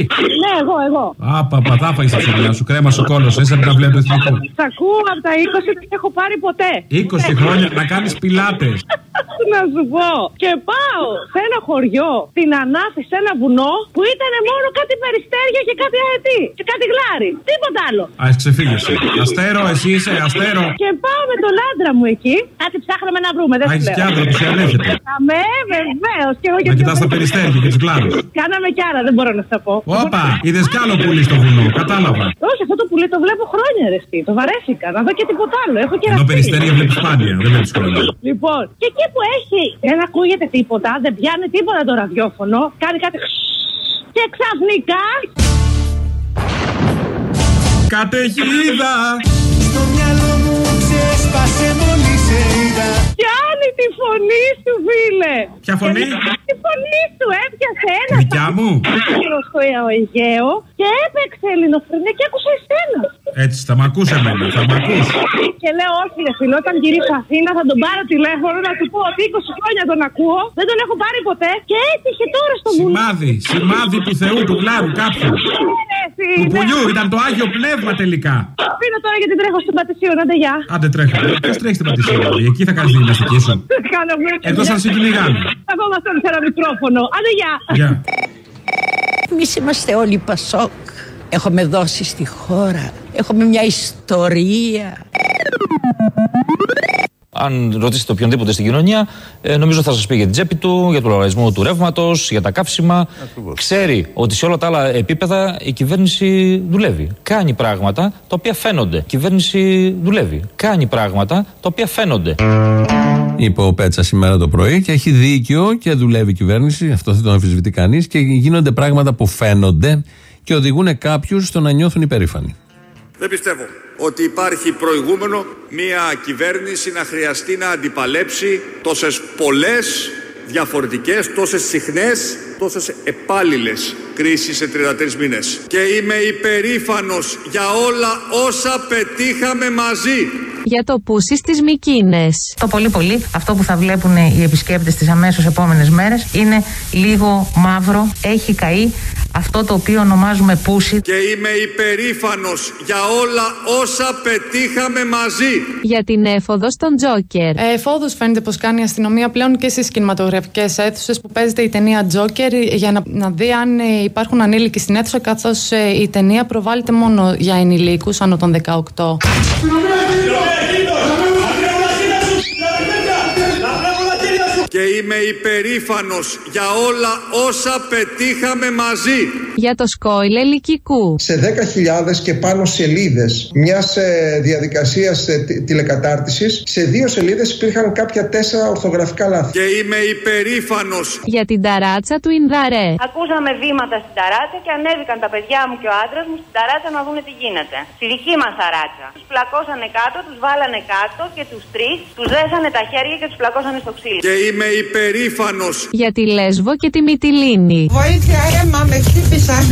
Ναι, εγώ, εγώ. Α, παπα, θα φάγεις τα ψωμιά σου, κρέμα σου κόλο, είσαι από την αυλαία του εθνικού. Σ' ακούω από τα 20 δεν έχω πάρει ποτέ. 20 χρόνια να κάνεις πιλάτες. να σου πω. Και πάω σε ένα χωριό, την Ανάφη, σε ένα βουνό που ήταν μόνο κάτι περιστέρια και κάτι αετή. Και κάτι γλάρι. Τίποτα άλλο. Α, ξεφύγεσαι. Αστέρο, εσύ είσαι, αστέρο. Και πάω με τον άντρα μου εκεί. Κάτι ψάχναμε να βρούμε, δεν Α, σου έχεις λέω. κι άντρα που σε ανέχεται. Αμέ, βεβαίως. Και εγώ Να γιατί. κοιτάς τα περιστέρια και τους κλάδου. Κάναμε κι άλλα, δεν μπορώ να στα πω. Όπα, είδες κι άλλο πουλί στο βουνό, κατάλαβα. Όχι, αυτό το πουλί το βλέπω χρόνια ρε εσύ. Το βαρέθηκα. Να δω και τίποτα άλλο. Έχω και Ενώ ραφτεί. περιστέρια βλέπεις σπάνια, δεν βλέπεις χρόνια. Λοιπόν, και εκεί που έχει δεν ακούγεται τίποτα, δεν πιάνει τίποτα το ραδιόφωνο, κάνει κάτι και ξαφνικά Καταιγίδα! Στο μυαλό μου ξέσπασε μόλις σε είδα πιάνει τη Τη φωνή σου, φίλε. Ποια φωνή; Τη φωνή σου έπιασε ένα. Δικιά μου; πάγιο στο Αιγαίο και έπαιξε ελληνοφρενία και άκουσα εσένα. Έτσι, θα μ' ακούς εμένα, θα μ' ακούς. Και λέω, Όχι, ρε φίλε, όταν γυρίσω Αθήνα θα τον πάρω τηλέφωνο να του πω ότι 20 χρόνια τον ακούω, δεν τον έχω πάρει ποτέ και έτυχε τώρα στο βουλή. Σημάδι, σημάδι του Θεού, του γλάρου, κάποιου. Του πουλιού, ήταν το Άγιο Πνεύμα τελικά. Πίνω τώρα γιατί τρέχω στην Πατησίων, άντε γεια. Άντε τρέχει. Ποιος τρέχει στην πατησία, εκεί θα κάνεις τη γυμναστική σου; Κάνω βέβαια. Εδώ σαν σε κυνηγάνε. Καθόμαστε όλοι σε ένα μικρόφωνο. Άντε γεια. Γεια. Εμείς είμαστε όλοι Πασόκ. Έχουμε δώσει στη χώρα. Έχουμε μια ιστορία. Αν ρωτήσετε οποιονδήποτε στην κοινωνία, ε, νομίζω θα σας πει για την τσέπη του, για το λογαριασμό του ρεύματος, για τα καύσιμα. Ξέρει ότι σε όλα τα άλλα επίπεδα η κυβέρνηση δουλεύει. Κάνει πράγματα τα οποία φαίνονται. Η κυβέρνηση δουλεύει. Κάνει πράγματα τα οποία φαίνονται. Είπε ο Πέτσα σήμερα το πρωί και έχει δίκιο και δουλεύει η κυβέρνηση. Αυτό δεν το αμφισβητεί κανείς. Και γίνονται πράγματα που φαίνονται και οδηγούν κάποιους στο να νιώθουν υπερήφανοι. Δεν πιστεύω ότι υπάρχει προηγούμενο μια κυβέρνηση να χρειαστεί να αντιπαλέψει τόσες πολλές διαφορετικές, τόσες συχνές, τόσες επάλληλες κρίσεις σε 33 μήνες. Και είμαι υπερήφανος για όλα όσα πετύχαμε μαζί. Για το πούσι στις Μικίνες. Το πολύ πολύ αυτό που θα βλέπουν οι επισκέπτες τις αμέσως επόμενες μέρες είναι λίγο μαύρο, έχει καεί αυτό το οποίο ονομάζουμε πούσι. Και είμαι υπερήφανος για όλα όσα πετύχαμε μαζί. Για την έφοδο στον Τζόκερ. Ε, Εφόδου φαίνεται πως κάνει η αστυνομία πλέον και στις κινηματογραφικές αίθουσες που παίζεται η ταινία Τζόκερ για να, να δει αν ε, υπάρχουν ανήλικοι στην αίθουσα, καθώς η ταινία προβάλλεται μόνο για ενηλίκους άνω των 18. Και είμαι υπερήφανος για όλα όσα πετύχαμε μαζί. Για το σκόιλ ελικικού. σε 10.000 και πάνω σελίδες μιας ε, διαδικασίας ε, τη- τηλεκατάρτισης σε δύο σελίδες υπήρχαν κάποια τέσσερα ορθογραφικά λάθη. Και είμαι υπερήφανος Για την ταράτσα του Ινδαρέ. Ακούσαμε βήματα στην ταράτσα και ανέβηκαν τα παιδιά μου και ο άντρας μου στην ταράτσα να δούνε τι γίνεται. Στη δική μας ταράτσα. Τους πλακώσανε κάτω, τους βάλανε κάτω και τους τρεις τους δέσανε τα χέρια και τους πλακώσανε στο ξύλο. Και είμαι υπερήφανος Για τη Λέσβο και τη Μυτιλίνη. Βοήθεια, αίμα, με χτύπησαν.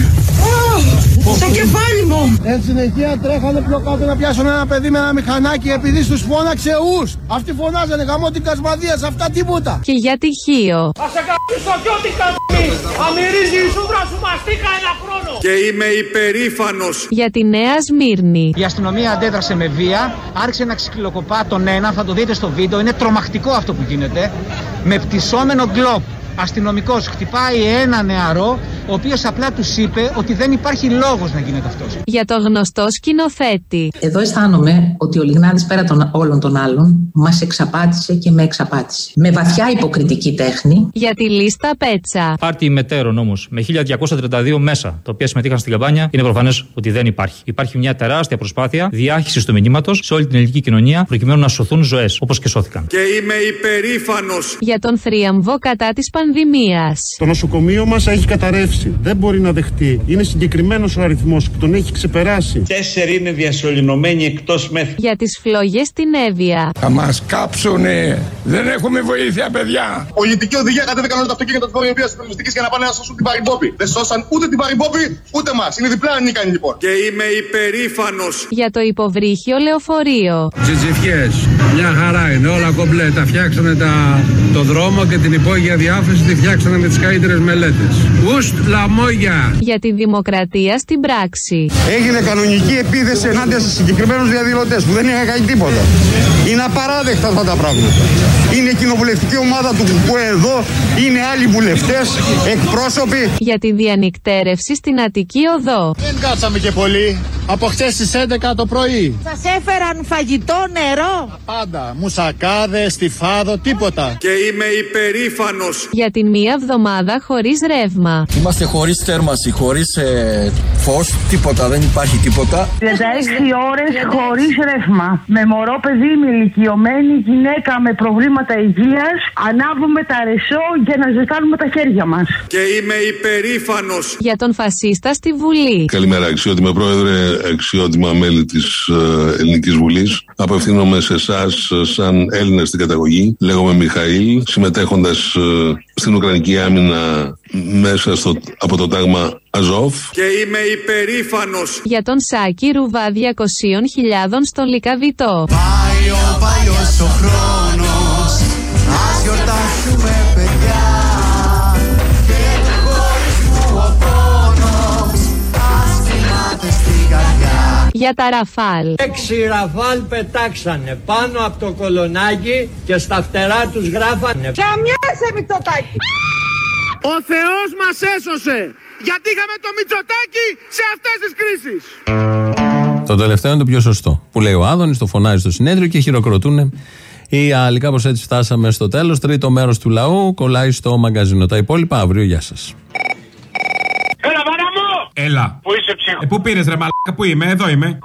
Ω, Στο κεφάλι μου. Εν συνεχεία τρέχανε πιο κάτω να πιάσουν ένα παιδί με ένα μηχανάκι επειδή στους φώναξε ους. Αυτοί φωνάζανε γαμώ την κασμαδία σε αυτά τίποτα. Και για τη Χίο. Θα σε καπίσω κι ό,τι καμπή. Αμυρίζει η σούβρα σου μαστίκα ένα χρόνο. Και είμαι υπερήφανος Για τη Νέα Σμύρνη. Η αστυνομία αντέδρασε με βία, άρχισε να ξυλοκοπά τον ένα, θα το δείτε στο βίντεο, είναι τρομακτικό αυτό που γίνεται. Με πτυσσόμενο γκλόπ. Αστυνομικός χτυπάει ένα νεαρό, ο οποίος απλά τους είπε ότι δεν υπάρχει λόγος να γίνεται αυτός. Για το γνωστό σκηνοθέτη. Εδώ αισθάνομαι ότι ο Λιγνάδης πέρα των όλων των άλλων μας εξαπάτησε και με εξαπάτησε. Με βαθιά υποκριτική τέχνη Για τη λίστα Πέτσα. Πάρτι μετέρων όμως με 1232 μέσα τα οποία συμμετείχαν στην καμπάνια είναι προφανές ότι δεν υπάρχει. Υπάρχει μια τεράστια προσπάθεια διάχυσης του μηνύματος σε όλη την ελληνική κοινωνία προκειμένου να σωθούν ζωές όπως και σώθηκαν. Και είμαι υπερήφανος Για τον θρίαμβο κατά της πανδημίας. Το νοσοκομείο μας έχει καταρρεύσει. Δεν μπορεί να δεχτεί. Είναι συγκεκριμένος ο αριθμός που τον έχει ξεπεράσει. Τέσσερι είναι διασωληνωμένοι εκτός μέθη. Για τις φλόγες στην Εύβοια. Θα μας κάψουνε. Δεν έχουμε βοήθεια, παιδιά. Πολιτική οδηγία κατέβηκαν όλα τα αυτοκίνητα τη Βορειοβία τη Πελουστική για να πάνε να σώσουν την Παρυμπόπη. Δεν σώσαν ούτε την Παρυμπόπη ούτε μας. Είναι διπλά ανίκανοι λοιπόν. Και είμαι υπερήφανος Για το υποβρύχιο λεωφορείο. Τζιτζιφιές, μια χαρά είναι, όλα κομπλέ. Τα φτιάξανε τα, το δρόμο και την υπόγεια διάφαση τη φτιάξανε με τις καλύτερες μελέτες. Ουστ λαμόγια. Για τη δημοκρατία στην πράξη. Έγινε κανονική επίθεση ενάντια σε συγκεκριμένους διαδηλωτές που δεν είχαν κάνει τίποτα. Είναι απαράδεκτα αυτά τα πράγματα. Είναι η κοινοβουλευτική ομάδα του ΚΚΕ εδώ, είναι άλλοι βουλευτές, εκπρόσωποι. Για τη διανυκτέρευση στην Αττική Οδό. Δεν κάτσαμε και πολύ. Από χτε στις 11 το πρωί. Σας έφεραν φαγητό, νερό; Πάντα. Μουσακάδες, στιφάδο, τίποτα. Και είμαι υπερήφανος Για την μία εβδομάδα χωρίς ρεύμα. Είμαστε Είμαστε χωρίς θέρμανση, χωρίς ε, φως, τίποτα, δεν υπάρχει τίποτα. 36 ώρες χωρίς ρεύμα. Με μωρό παιδί, με ηλικιωμένη γυναίκα με προβλήματα υγείας, ανάβουμε τα ρεσό για να ζεστάνουμε τα χέρια μας. Και είμαι υπερήφανος. Για τον φασίστα στη Βουλή. Καλημέρα, αξιότιμα πρόεδρε, αξιότιμα μέλη της Ελληνικής Βουλής. Απευθύνομαι σε εσάς, σαν Έλληνα στην καταγωγή. Λέγομαι Μιχαήλ, συμμετέχοντας στην Ουκρανική άμυνα μέσα στο, από το τάγμα Αζόφ. Και είμαι υπερήφανος. Για τον Σάκη Ρουβά 200.000 στον Λικαβιτό. Πάει ο παλιός ο χρόνος Ας γιορτάσουμε παιδιά Για τα Ραφάλ. Έξι ραφάλ πετάξανε πάνω από το κολονάκι και στα φτερά τους γράφανε Καμιάσαι Μητσοτάκη. Ο Θεός μας έσωσε γιατί είχαμε το Μητσοτάκι σε αυτές τις κρίσεις. Το τελευταίο είναι το πιο σωστό. Που λέει ο Άδωνης, το φωνάζει στο συνέδριο και χειροκροτούν οι άλλοι. Κάπως έτσι φτάσαμε στο τέλος. Τρίτο μέρος του λαού κολλάει στο μαγκαζίνο. Τα υπόλοιπα αύριο. Γεια σας. Έλα, μάνα μου! Έλα. Πού είσαι ψυχο. Ε, πού πήρες ρε μαλάκα, πού είμαι, εδώ είμαι.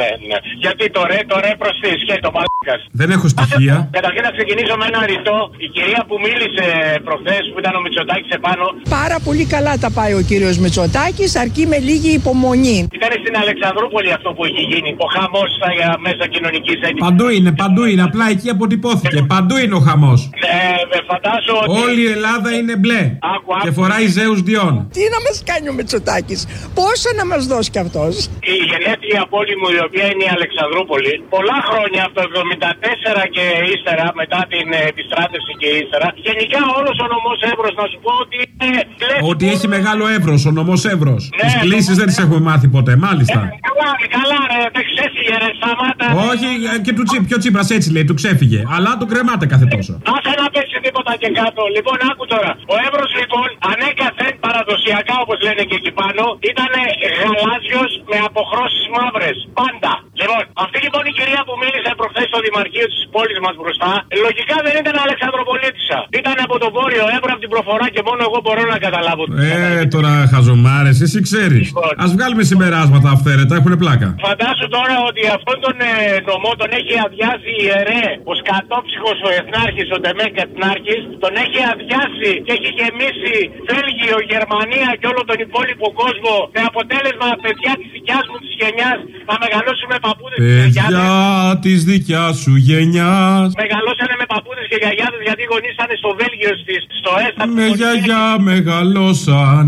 Ναι, ναι. Γιατί το ρε, το ρε προς τι, και το μαλάκας. Δεν έχω στοιχεία. Καταρχήν να ξεκινήσω με ένα ρητό. Η κυρία που μίλησε προχθές που ήταν ο Μητσοτάκης επάνω. Πάρα πολύ καλά τα πάει ο κύριος Μητσοτάκης, αρκεί με λίγη υπομονή. Ήταν στην Αλεξανδρούπολη αυτό που έχει γίνει. Ο χαμός στα μέσα κοινωνικής έντυπη. Παντού είναι, παντού είναι. Απλά εκεί αποτυπώθηκε. Παντού είναι ο χαμός. Ε, φαντάζω ότι. Όλη η Ελλάδα είναι μπλε. Άκου, άκου. Και φοράει Ζέους Διόν. Τι να μας κάνει ο Μητσοτάκης, πόσα να μας δώσει κι αυτός; Η γενέθλια πόλη μου, η οποία είναι η Αλεξανδρούπολη, πολλά χρόνια από το 74 και ύστερα, μετά την ε, επιστράτευση και ύστερα, γενικά όλος ο νομός Εύρος, να σου πω ότι είναι. λες, Ότι έχει μεγάλο εύρος, ο νομός εύρος. Ναι, Τις κλήσεις δεν τις έχουμε μάθει ποτέ, μάλιστα. Καλά, καλά, ρε, δεν ξέφυγε, ρε, σταμάτα. Όχι, ε, και του Τσίπ, και ο Τσίπρας έτσι λέει, του ξέφυγε. Αλλά τον κρεμάτε κάθε τόσο. Άσε να πέσει τίποτα και κάτω. Λοιπόν, άκου τώρα. Ο Εύρος, λοιπόν, ανέκαθεν παραδοσιακά, όπως λένε και εκεί πάνω, ήταν γαλάζιος με αποχρώσεις μαύρες. Πάντα. Λοιπόν, αυτή λοιπόν η κυρία που μίλησε προχθές στο Δημαρχείο της πόλης μας μπροστά, λογικά δεν ήταν Αλεξανδροπολίτησα. Ήταν από το βόρειο Εύρο, από την προφορά και μόνο εγώ μπορώ να καταλάβω. Ε, τώρα χαζομάρες, εσύ ξέρεις. Α βγάλουμε συμπεράσματα αυθαίρετα, έχουν πλάκα. Φαντάσου τώρα ότι αυτόν τον ε, νομό τον έχει αδειάσει η ιερέ, ο σκατόψυχος ο Εθνάρχης, ο Ντεμέκ Εθνάρχης, τον έχει αδειάσει και έχει γεμίσει Βέλγιο, Γερμανία και όλο τον υπόλοιπο κόσμο με αποτέλεσμα παιδιά της δικιάς μου της γενιάς να μεγαλώσουν με παππούδες και γιαγιάδες. Παιδιά της δικιάς σου γενιάς. Μεγαλώσανε με παππούδες και γιαγιάδες γιατί γονίσανε στο Βέλγιο στις, στο ΕΣΤΑ. Με γιαγιά μεγαλώσαν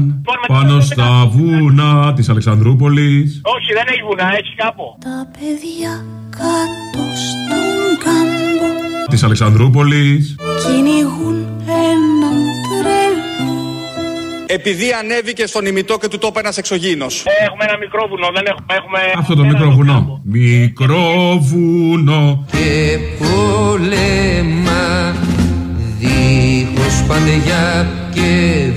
πάνω στα βούνα της Αλεξανδρούπολης. Όχι, δεν έχει βουνά, έχει κάπου. Τα παιδιά κάτω στον κάμπο Της Αλεξανδρούπολης. Κυνηγούν έναν τρελό Επειδή ανέβηκε στον ημιτό και του τόπου ένας εξωγήινος. Ε, έχουμε ένα μικρό βουνό, δεν έχουμε. έχουμε Αυτό το μικρό βουνό. Μικρό βουνό. και πόλεμα δίχως παντεγιά και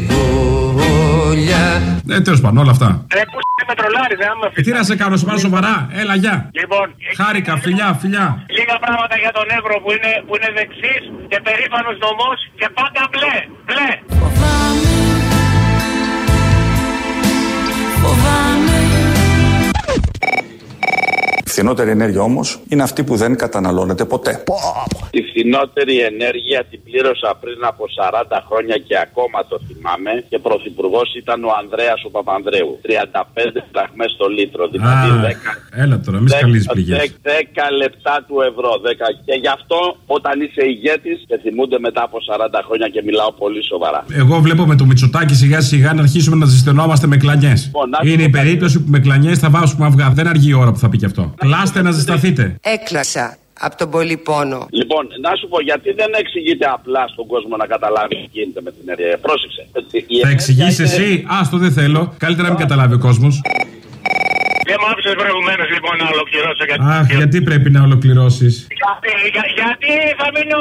βόλια Ε, τέλος πάντων, όλα αυτά. Ρε, πού με τρολάρι, δεν άμα Ε, τι να σε κάνω, σε πάρω σοβαρά. Έλα, γεια. Λοιπόν, Χάρηκα, φιλιά, φιλιά. λίγα πράγματα για τον Εύρο που είναι, που είναι δεξής και περήφανος νομός και πάντα μπλε, μπλε. Φθηνότερη ενέργεια όμως είναι αυτή που δεν καταναλώνεται ποτέ. Τη φθηνότερη ενέργεια την πλήρωσα πριν από 40 χρόνια και ακόμα το θυμάμαι και πρωθυπουργός ήταν ο Ανδρέας ο Παπανδρέου. 35 δραχμές το λίτρο. Δηλαδή Α, 10, Έλα τώρα, μη σκαλίζεις πληγές. 10 λεπτά του ευρώ. 10. Και γι' αυτό όταν είσαι ηγέτης και θυμούνται μετά από 40 χρόνια και μιλάω πολύ σοβαρά. Εγώ βλέπω με το Μητσοτάκι σιγά σιγά να αρχίσουμε να ζεσθενόμαστε με κλανιές. Λοιπόν, να σου Είναι πω η κάτι. περίπτωση που με κλανιές θα βάσουμε αυγά. Δεν αργεί η ώρα που θα πει και αυτό. Κλάστε να ζεσταθείτε. Έκλασα από τον πολύ πόνο. Λοιπόν, να σου πω γιατί δεν εξηγείται απλά στον κόσμο να καταλάβει τι γίνεται με την ενέργεια. Πρόσεξε. Η Θα ενέργεια εξηγήσει είναι- εσύ. Άστο, δεν θέλω. Καλύτερα να μην καταλάβει ο κόσμος. Δεν μου άφησε προηγουμένως λοιπόν να ολοκληρώσω γιατί. Αχ, γιατί πρέπει να ολοκληρώσεις; Γιατί, για- γιατί θα μείνω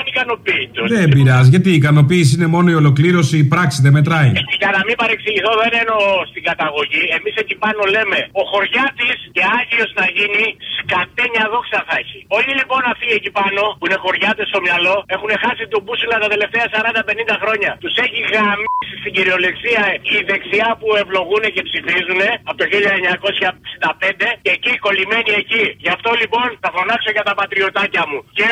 ανικανοποίητος. Δεν πειράζει. Γιατί η ικανοποίηση είναι μόνο η ολοκλήρωση, η πράξη δεν μετράει. Για να μην παρεξηγηθώ, δεν εννοώ στην καταγωγή. Εμείς εκεί πάνω λέμε ο χωριάτης και άγιος να γίνει σκατένια δόξα θα έχει. Όλοι λοιπόν αυτοί εκεί πάνω που είναι χωριάτες στο μυαλό έχουν χάσει τον μπούσουλα τα τελευταία 40-50 χρόνια. Τους έχει γαμίσει στην κυριολεξία η δεξιά που ευλογούν και ψηφίζουν από το 1965 και εκεί κολλημένοι εκεί. Γι' αυτό λοιπόν θα φωνάξω για τα πατριωτάκια μου. Και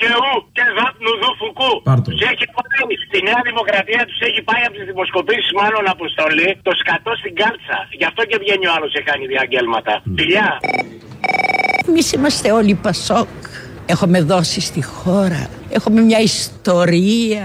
και ου και ζαπ νουδού φουκού. Τους έχει πάει στη Νέα Δημοκρατία, τους έχει πάει από τις δημοσκοπήσεις μάλλον αποστολή το σκατό στην κάλτσα. Γι' αυτό και βγαίνει ο άλλος σε κάνει διαγγέλματα. Φιλιά. Εμείς είμαστε όλοι Πασόκ. Έχουμε δώσει στη χώρα. Έχουμε μια ιστορία.